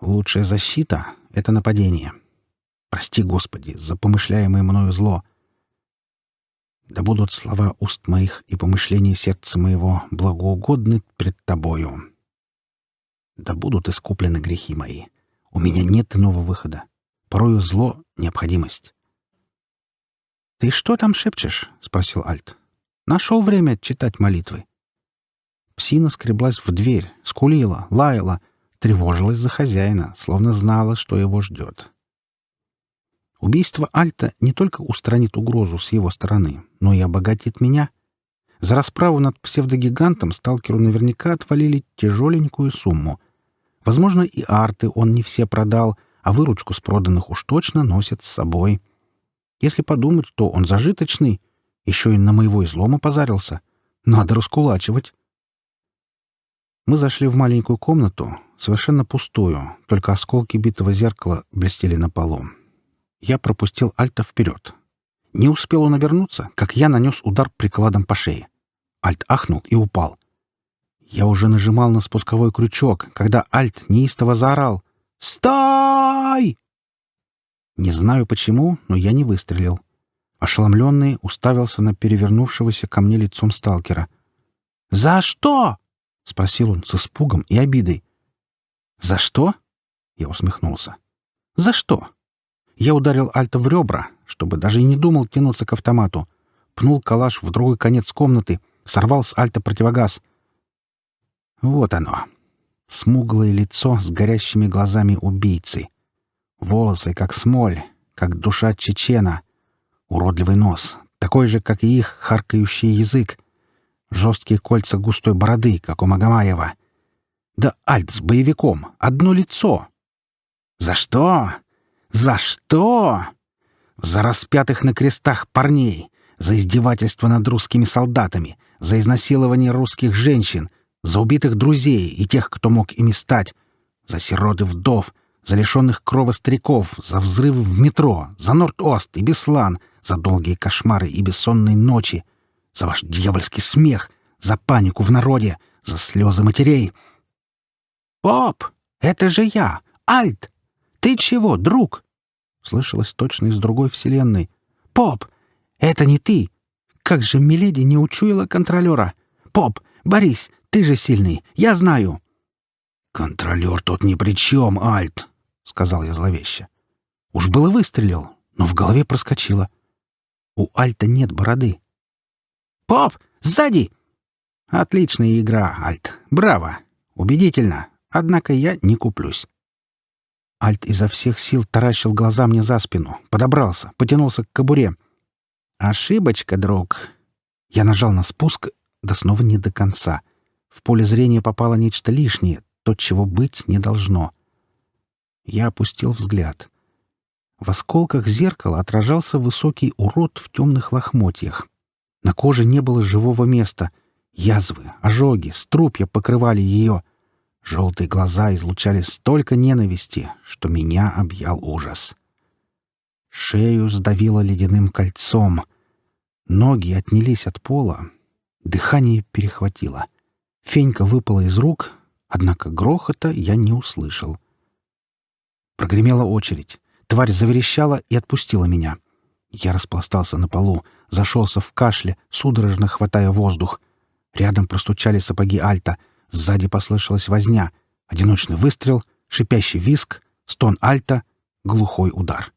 Лучшая защита — это нападение. Прости, Господи, за помышляемое мною зло. Да будут слова уст моих и помышления сердца моего благоугодны пред Тобою. Да будут искуплены грехи мои. У меня нет иного выхода. Порою зло — необходимость. «Ты что там шепчешь?» — спросил Альт. «Нашел время читать молитвы». Псина скреблась в дверь, скулила, лаяла, тревожилась за хозяина, словно знала, что его ждет. Убийство Альта не только устранит угрозу с его стороны, но и обогатит меня. За расправу над псевдогигантом сталкеру наверняка отвалили тяжеленькую сумму. Возможно, и арты он не все продал, а выручку с проданных уж точно носит с собой. Если подумать, то он зажиточный, еще и на моего излома позарился. Надо раскулачивать. Мы зашли в маленькую комнату, совершенно пустую, только осколки битого зеркала блестели на полу. Я пропустил Альта вперед. Не успел он обернуться, как я нанес удар прикладом по шее. Альт ахнул и упал. Я уже нажимал на спусковой крючок, когда Альт неистово заорал «Стой!». Не знаю почему, но я не выстрелил. Ошеломленный уставился на перевернувшегося ко мне лицом сталкера. «За что?» — спросил он с испугом и обидой. «За что?» — я усмехнулся. «За что?» Я ударил Альта в ребра, чтобы даже и не думал тянуться к автомату. Пнул калаш в другой конец комнаты, сорвал с Альта противогаз. Вот оно. Смуглое лицо с горящими глазами убийцы. Волосы, как смоль, как душа чечена. Уродливый нос, такой же, как и их харкающий язык жесткие кольца густой бороды, как у Магомаева. Да Альт с боевиком, одно лицо. За что? За что? За распятых на крестах парней, за издевательство над русскими солдатами, за изнасилование русских женщин, за убитых друзей и тех, кто мог ими стать, за сироты вдов, за лишенных крова стариков, за взрывы в метро, за Норд-Ост и Беслан, за долгие кошмары и бессонные ночи — за ваш дьявольский смех, за панику в народе, за слезы матерей. «Поп, это же я! Альт! Ты чего, друг?» Слышалось точно из другой вселенной. «Поп, это не ты! Как же Миледи не учуяла контролера! Поп, Борис, ты же сильный, я знаю!» «Контролер тут ни при чем, Альт!» — сказал я зловеще. Уж было выстрелил, но в голове проскочило. У Альта нет бороды, Оп! Сзади!» «Отличная игра, Альт. Браво! Убедительно. Однако я не куплюсь». Альт изо всех сил таращил глаза мне за спину, подобрался, потянулся к кобуре. «Ошибочка, друг!» Я нажал на спуск, да снова не до конца. В поле зрения попало нечто лишнее, то, чего быть не должно. Я опустил взгляд. В осколках зеркала отражался высокий урод в темных лохмотьях. На коже не было живого места. Язвы, ожоги, струпья покрывали ее. Желтые глаза излучали столько ненависти, что меня объял ужас. Шею сдавило ледяным кольцом. Ноги отнялись от пола. Дыхание перехватило. Фенька выпала из рук, однако грохота я не услышал. Прогремела очередь. Тварь заверещала и отпустила меня. Я распластался на полу, зашелся в кашле, судорожно хватая воздух. Рядом простучали сапоги Альта, сзади послышалась возня, одиночный выстрел, шипящий виск, стон Альта, глухой удар.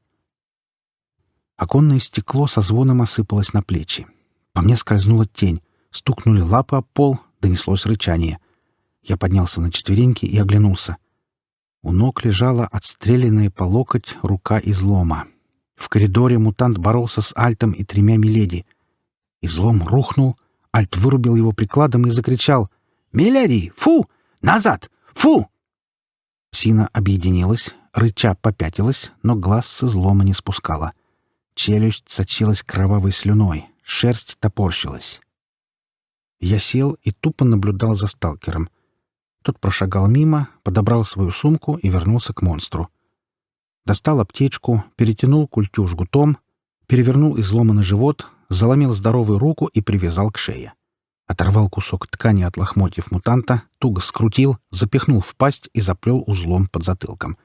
Оконное стекло со звоном осыпалось на плечи. По мне скользнула тень, стукнули лапы об пол, донеслось рычание. Я поднялся на четвереньки и оглянулся. У ног лежала отстреленная по локоть рука излома. В коридоре мутант боролся с Альтом и тремя Миледи. Излом рухнул, Альт вырубил его прикладом и закричал «Миледи! Фу! Назад! Фу!» Псина объединилась, рыча попятилась, но глаз со злома не спускала. Челюсть сочилась кровавой слюной, шерсть топорщилась. Я сел и тупо наблюдал за сталкером. Тот прошагал мимо, подобрал свою сумку и вернулся к монстру достал аптечку, перетянул культюшку том, перевернул изломанный живот, заломил здоровую руку и привязал к шее. Оторвал кусок ткани от лохмотьев мутанта, туго скрутил, запихнул в пасть и заплел узлом под затылком.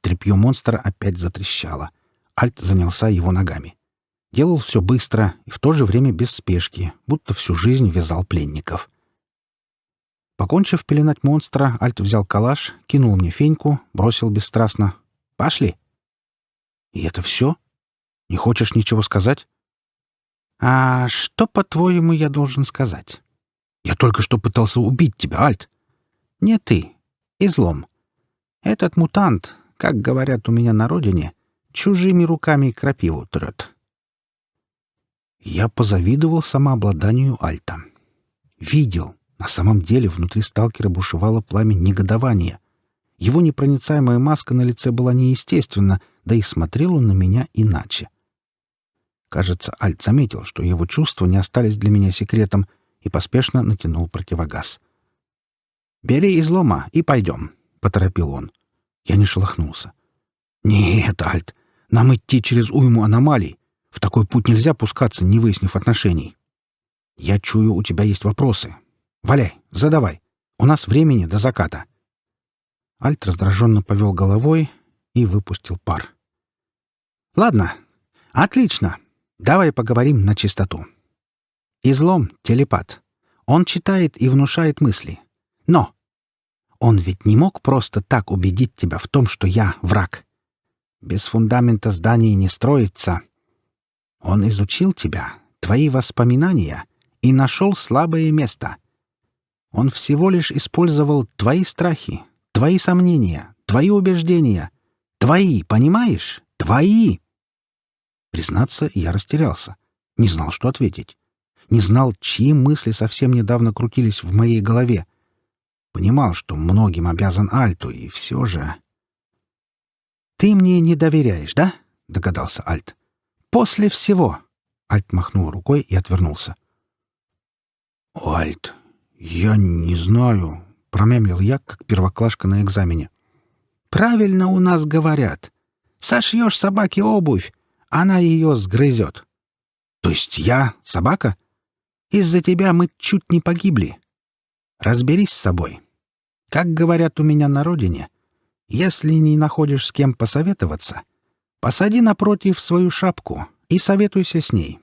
Трепью монстра опять затрещало. Альт занялся его ногами. Делал все быстро и в то же время без спешки, будто всю жизнь вязал пленников. Покончив пеленать монстра, Альт взял калаш, кинул мне феньку, бросил бесстрастно. Пошли». «И это все? Не хочешь ничего сказать?» «А что, по-твоему, я должен сказать?» «Я только что пытался убить тебя, Альт». «Не ты. Излом. Этот мутант, как говорят у меня на родине, чужими руками крапиву трет». Я позавидовал самообладанию Альта. Видел. На самом деле внутри сталкера бушевало пламя негодования. Его непроницаемая маска на лице была неестественна, да и смотрел он на меня иначе. Кажется, Альт заметил, что его чувства не остались для меня секретом, и поспешно натянул противогаз. «Бери излома и пойдем», — поторопил он. Я не шелохнулся. «Нет, Альт, нам идти через уйму аномалий. В такой путь нельзя пускаться, не выяснив отношений. Я чую, у тебя есть вопросы. Валяй, задавай. У нас времени до заката». Альт раздраженно повел головой и выпустил пар. «Ладно, отлично. Давай поговорим на чистоту. Излом — телепат. Он читает и внушает мысли. Но он ведь не мог просто так убедить тебя в том, что я враг. Без фундамента здание не строится. Он изучил тебя, твои воспоминания, и нашел слабое место. Он всего лишь использовал твои страхи, твои сомнения, твои убеждения, твои, понимаешь, твои!» Признаться, я растерялся, не знал, что ответить. Не знал, чьи мысли совсем недавно крутились в моей голове. Понимал, что многим обязан Альту, и все же... «Ты мне не доверяешь, да?» — догадался Альт. «После всего!» — Альт махнул рукой и отвернулся. «Альт, я не знаю промямлил я, как первоклашка на экзамене. «Правильно у нас говорят. Сошьешь собаке обувь, она ее сгрызет». «То есть я собака? Из-за тебя мы чуть не погибли. Разберись с собой. Как говорят у меня на родине, если не находишь с кем посоветоваться, посади напротив свою шапку и советуйся с ней.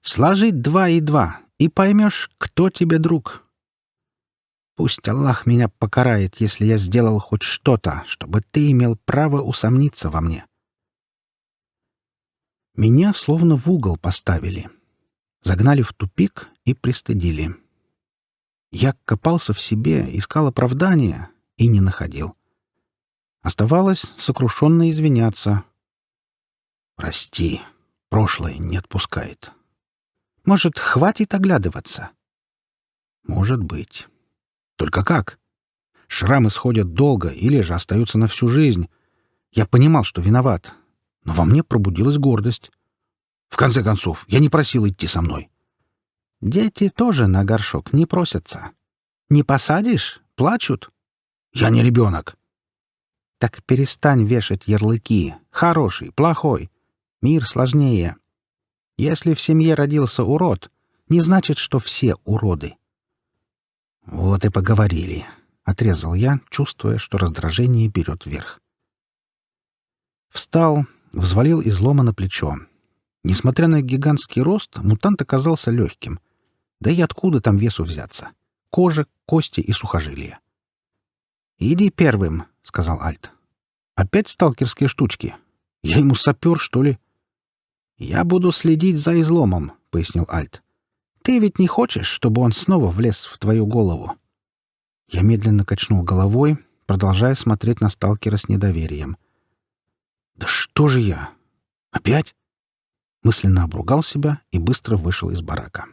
Сложи два и два, и поймешь, кто тебе друг». Пусть Аллах меня покарает, если я сделал хоть что-то, чтобы ты имел право усомниться во мне. Меня словно в угол поставили. Загнали в тупик и пристыдили. Я копался в себе, искал оправдания и не находил. Оставалось сокрушенно извиняться. «Прости, прошлое не отпускает. Может, хватит оглядываться?» «Может быть». Только как? Шрамы сходят долго или же остаются на всю жизнь. Я понимал, что виноват, но во мне пробудилась гордость. В конце концов, я не просил идти со мной. Дети тоже на горшок не просятся. Не посадишь — плачут. Я не ребенок. Так перестань вешать ярлыки. Хороший, плохой. Мир сложнее. Если в семье родился урод, не значит, что все уроды. «Вот и поговорили», — отрезал я, чувствуя, что раздражение берет вверх. Встал, взвалил излома на плечо. Несмотря на гигантский рост, мутант оказался легким. Да и откуда там весу взяться? Кожа, кости и сухожилия. «Иди первым», — сказал Альт. «Опять сталкерские штучки? Я ему сапер, что ли?» «Я буду следить за изломом», — пояснил Альт. Ты ведь не хочешь, чтобы он снова влез в твою голову?» Я медленно качнул головой, продолжая смотреть на сталкера с недоверием. «Да что же я? Опять?» Мысленно обругал себя и быстро вышел из барака.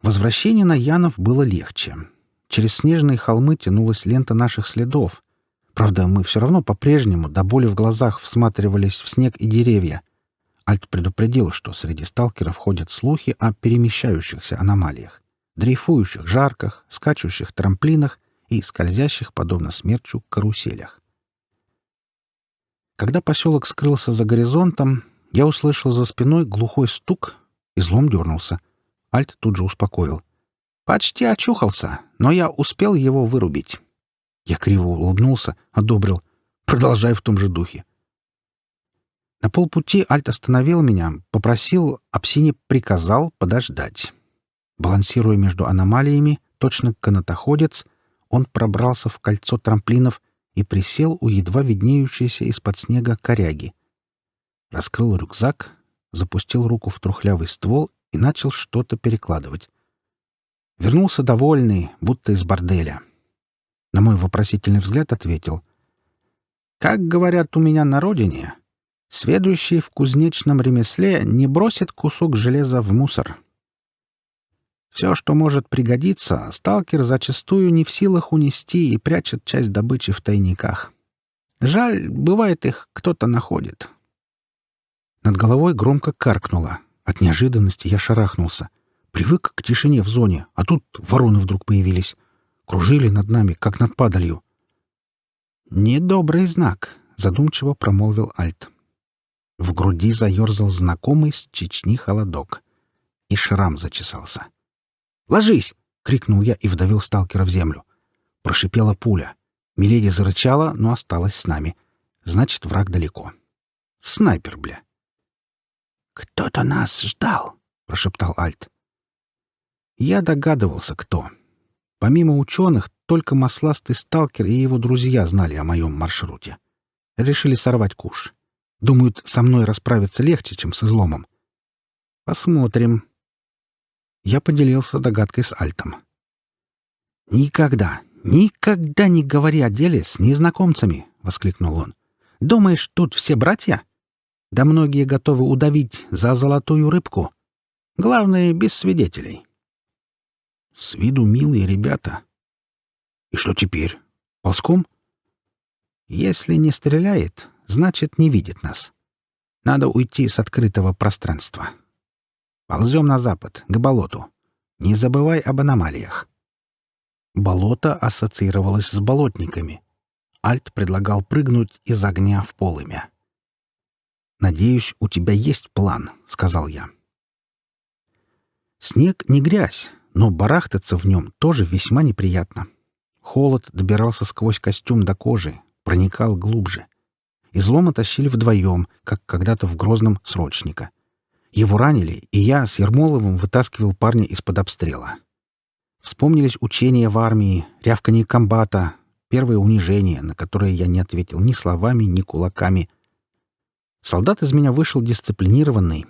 Возвращение на Янов было легче. Через снежные холмы тянулась лента наших следов. Правда, мы все равно по-прежнему до боли в глазах всматривались в снег и деревья — Альт предупредил, что среди сталкеров ходят слухи о перемещающихся аномалиях, дрейфующих жарках, скачущих трамплинах и скользящих, подобно смерчу, каруселях. Когда поселок скрылся за горизонтом, я услышал за спиной глухой стук, и злом дернулся. Альт тут же успокоил. «Почти очухался, но я успел его вырубить». Я криво улыбнулся, одобрил. «Продолжай в том же духе. На полпути Альт остановил меня, попросил, Апсине приказал подождать. Балансируя между аномалиями, точно канатоходец, он пробрался в кольцо трамплинов и присел у едва виднеющейся из-под снега коряги. Раскрыл рюкзак, запустил руку в трухлявый ствол и начал что-то перекладывать. Вернулся довольный, будто из борделя. На мой вопросительный взгляд ответил. «Как говорят у меня на родине, Следующий в кузнечном ремесле не бросит кусок железа в мусор. Все, что может пригодиться, сталкер зачастую не в силах унести и прячет часть добычи в тайниках. Жаль, бывает их кто-то находит. Над головой громко каркнуло. От неожиданности я шарахнулся. Привык к тишине в зоне, а тут вороны вдруг появились. Кружили над нами, как над падалью. «Недобрый знак», — задумчиво промолвил Альт. В груди заерзал знакомый с Чечни холодок. И шрам зачесался. «Ложись!» — крикнул я и вдавил сталкера в землю. Прошипела пуля. Миледи зарычала, но осталась с нами. Значит, враг далеко. Снайпер, бля. «Кто-то нас ждал!» — прошептал Альт. Я догадывался, кто. Помимо ученых, только масластый сталкер и его друзья знали о моем маршруте. Решили сорвать куш. Думают, со мной расправиться легче, чем с изломом. Посмотрим. Я поделился догадкой с Альтом. «Никогда, никогда не говори о деле с незнакомцами!» — воскликнул он. «Думаешь, тут все братья? Да многие готовы удавить за золотую рыбку. Главное, без свидетелей». «С виду милые ребята. И что теперь? Ползком?» «Если не стреляет, значит, не видит нас. Надо уйти с открытого пространства. Ползем на запад, к болоту. Не забывай об аномалиях. Болото ассоциировалось с болотниками. Альт предлагал прыгнуть из огня в полымя. «Надеюсь, у тебя есть план», — сказал я. Снег не грязь, но барахтаться в нем тоже весьма неприятно. Холод добирался сквозь костюм до кожи, проникал глубже. Излома тащили вдвоем, как когда-то в Грозном срочника. Его ранили, и я с Ермоловым вытаскивал парня из-под обстрела. Вспомнились учения в армии, рявканье комбата, первое унижение, на которое я не ответил ни словами, ни кулаками. Солдат из меня вышел дисциплинированный.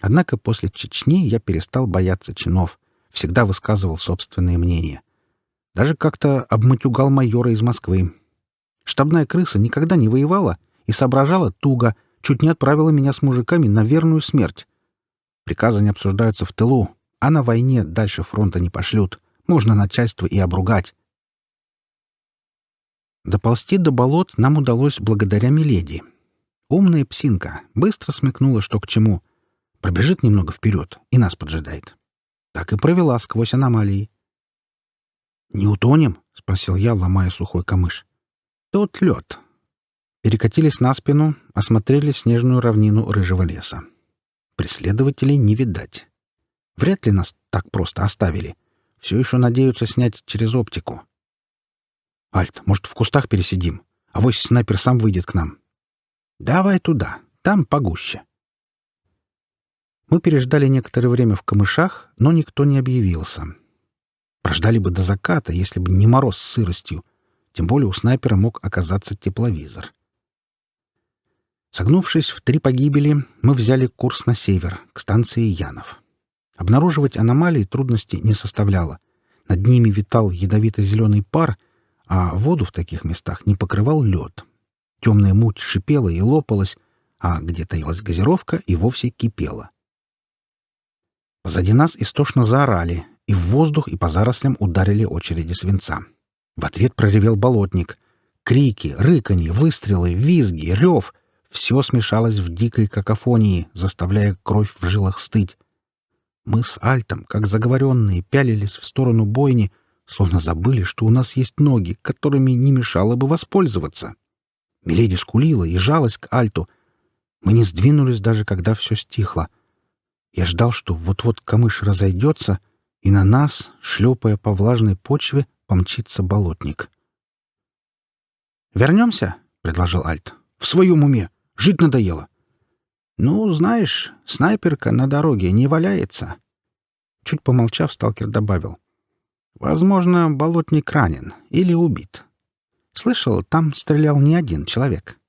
Однако после Чечни я перестал бояться чинов, всегда высказывал собственное мнение. Даже как-то обматюгал майора из Москвы. Штабная крыса никогда не воевала — и соображала туго, чуть не отправила меня с мужиками на верную смерть. Приказы не обсуждаются в тылу, а на войне дальше фронта не пошлют. Можно начальство и обругать. Доползти до болот нам удалось благодаря Миледи. Умная псинка быстро смекнула, что к чему. Пробежит немного вперед и нас поджидает. Так и провела сквозь аномалии. «Не утонем?» — спросил я, ломая сухой камыш. «Тот лед перекатились на спину, осмотрели снежную равнину рыжего леса. Преследователей не видать. Вряд ли нас так просто оставили. Все еще надеются снять через оптику. «Альт, может, в кустах пересидим? А вось снайпер сам выйдет к нам». «Давай туда, там погуще». Мы переждали некоторое время в камышах, но никто не объявился. Прождали бы до заката, если бы не мороз с сыростью. Тем более у снайпера мог оказаться тепловизор. — Согнувшись в три погибели, мы взяли курс на север, к станции Янов. Обнаруживать аномалии трудности не составляло. Над ними витал ядовито-зеленый пар, а воду в таких местах не покрывал лед. Темная муть шипела и лопалась, а где таилась газировка и вовсе кипела. Позади нас истошно заорали, и в воздух и по зарослям ударили очереди свинца. В ответ проревел болотник. Крики, рыканье, выстрелы, визги, рев — все смешалось в дикой какофонии, заставляя кровь в жилах стыть. Мы с Альтом, как заговоренные, пялились в сторону бойни, словно забыли, что у нас есть ноги, которыми не мешало бы воспользоваться. Миледи скулила и жалась к Альту. Мы не сдвинулись даже, когда все стихло. Я ждал, что вот-вот камыш разойдется, и на нас, шлепая по влажной почве, помчится болотник. «Вернемся?» — предложил Альт. «В своем уме! Жить надоело. «Ну, знаешь, снайперка на дороге не валяется». Чуть помолчав, сталкер добавил. «Возможно, болотник ранен или убит. Слышал, там стрелял не один человек».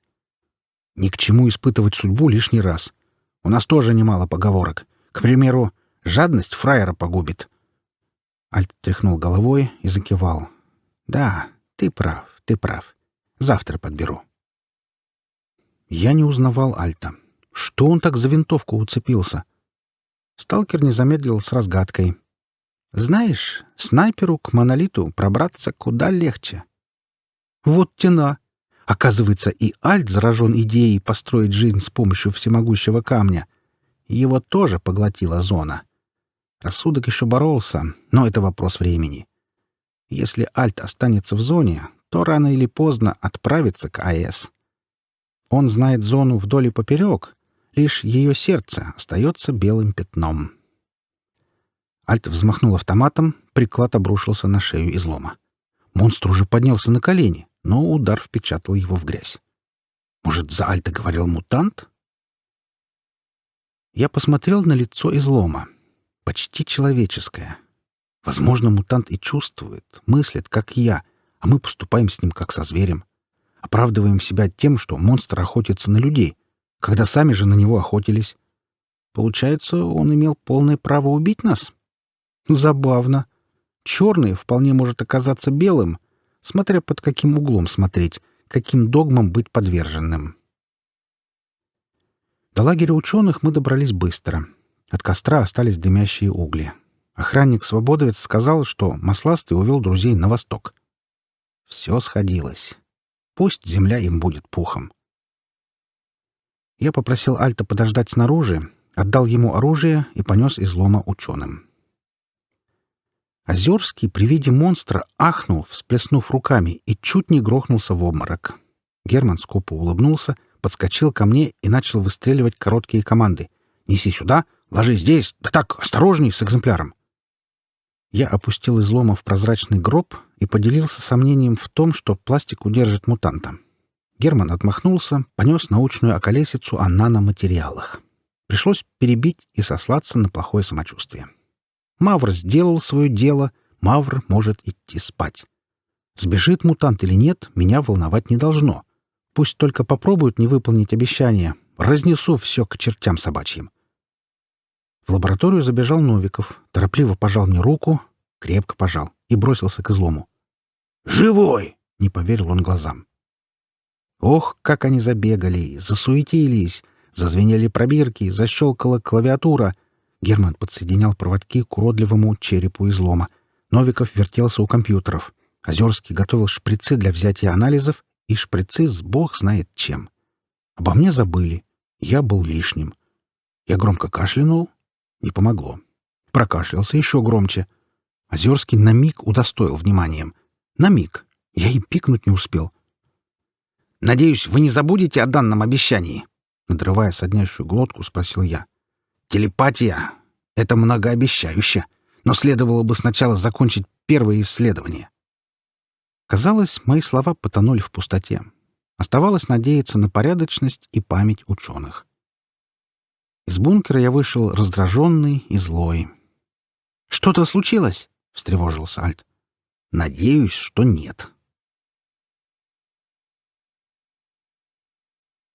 «Ни к чему испытывать судьбу лишний раз. У нас тоже немало поговорок. К примеру, жадность фраера погубит». Альт тряхнул головой и закивал. «Да, ты прав, ты прав. Завтра подберу». Я не узнавал Альта. Что он так за винтовку уцепился? Сталкер не замедлил с разгадкой. «Знаешь, снайперу к монолиту пробраться куда легче». «Вот тена!» Оказывается, и Альт заражен идеей построить жизнь с помощью всемогущего камня. Его тоже поглотила зона. Рассудок еще боролся, но это вопрос времени. Если Альт останется в зоне, то рано или поздно отправится к АЭС. Он знает зону вдоль и поперек, лишь ее сердце остается белым пятном. Альт взмахнул автоматом, приклад обрушился на шею излома. Монстр уже поднялся на колени, но удар впечатал его в грязь. Может, за Альта говорил мутант? Я посмотрел на лицо излома. Почти человеческое. Возможно, мутант и чувствует, мыслит, как я, а мы поступаем с ним, как со зверем оправдываем себя тем, что монстр охотится на людей, когда сами же на него охотились. Получается, он имел полное право убить нас? Забавно. Черный вполне может оказаться белым, смотря под каким углом смотреть, каким догмам быть подверженным. До лагеря ученых мы добрались быстро. От костра остались дымящие угли. Охранник-свободовец сказал, что Масластый увел друзей на восток. Все сходилось. Пусть земля им будет пухом. Я попросил Альта подождать снаружи, отдал ему оружие и понес излома ученым. Озерский при виде монстра ахнул, всплеснув руками, и чуть не грохнулся в обморок. Герман скупо улыбнулся, подскочил ко мне и начал выстреливать короткие команды. «Неси сюда! Ложи здесь! Да так, осторожней с экземпляром!» Я опустил изломы в прозрачный гроб и поделился сомнением в том, что пластик удержит мутанта. Герман отмахнулся, понес научную околесицу о наноматериалах. Пришлось перебить и сослаться на плохое самочувствие. Мавр сделал свое дело, Мавр может идти спать. Сбежит мутант или нет, меня волновать не должно. Пусть только попробуют не выполнить обещание. Разнесу все к чертям собачьим. В лабораторию забежал Новиков, торопливо пожал мне руку, крепко пожал и бросился к излому. «Живой!» — не поверил он глазам. Ох, как они забегали, засуетились, зазвенели пробирки, защелкала клавиатура. Герман подсоединял проводки к уродливому черепу излома. Новиков вертелся у компьютеров. Озерский готовил шприцы для взятия анализов и шприцы с бог знает чем. Обо мне забыли. Я был лишним. Я громко кашлянул, не помогло. Прокашлялся еще громче. Озерский на миг удостоил вниманием. На миг. Я и пикнуть не успел. «Надеюсь, вы не забудете о данном обещании?» Надрывая соднящую глотку, спросил я. «Телепатия — это многообещающе, но следовало бы сначала закончить первое исследование». Казалось, мои слова потонули в пустоте. Оставалось надеяться на порядочность и память ученых. Из бункера я вышел раздраженный и злой. «Что-то случилось?» — встревожился Альт. «Надеюсь, что нет»,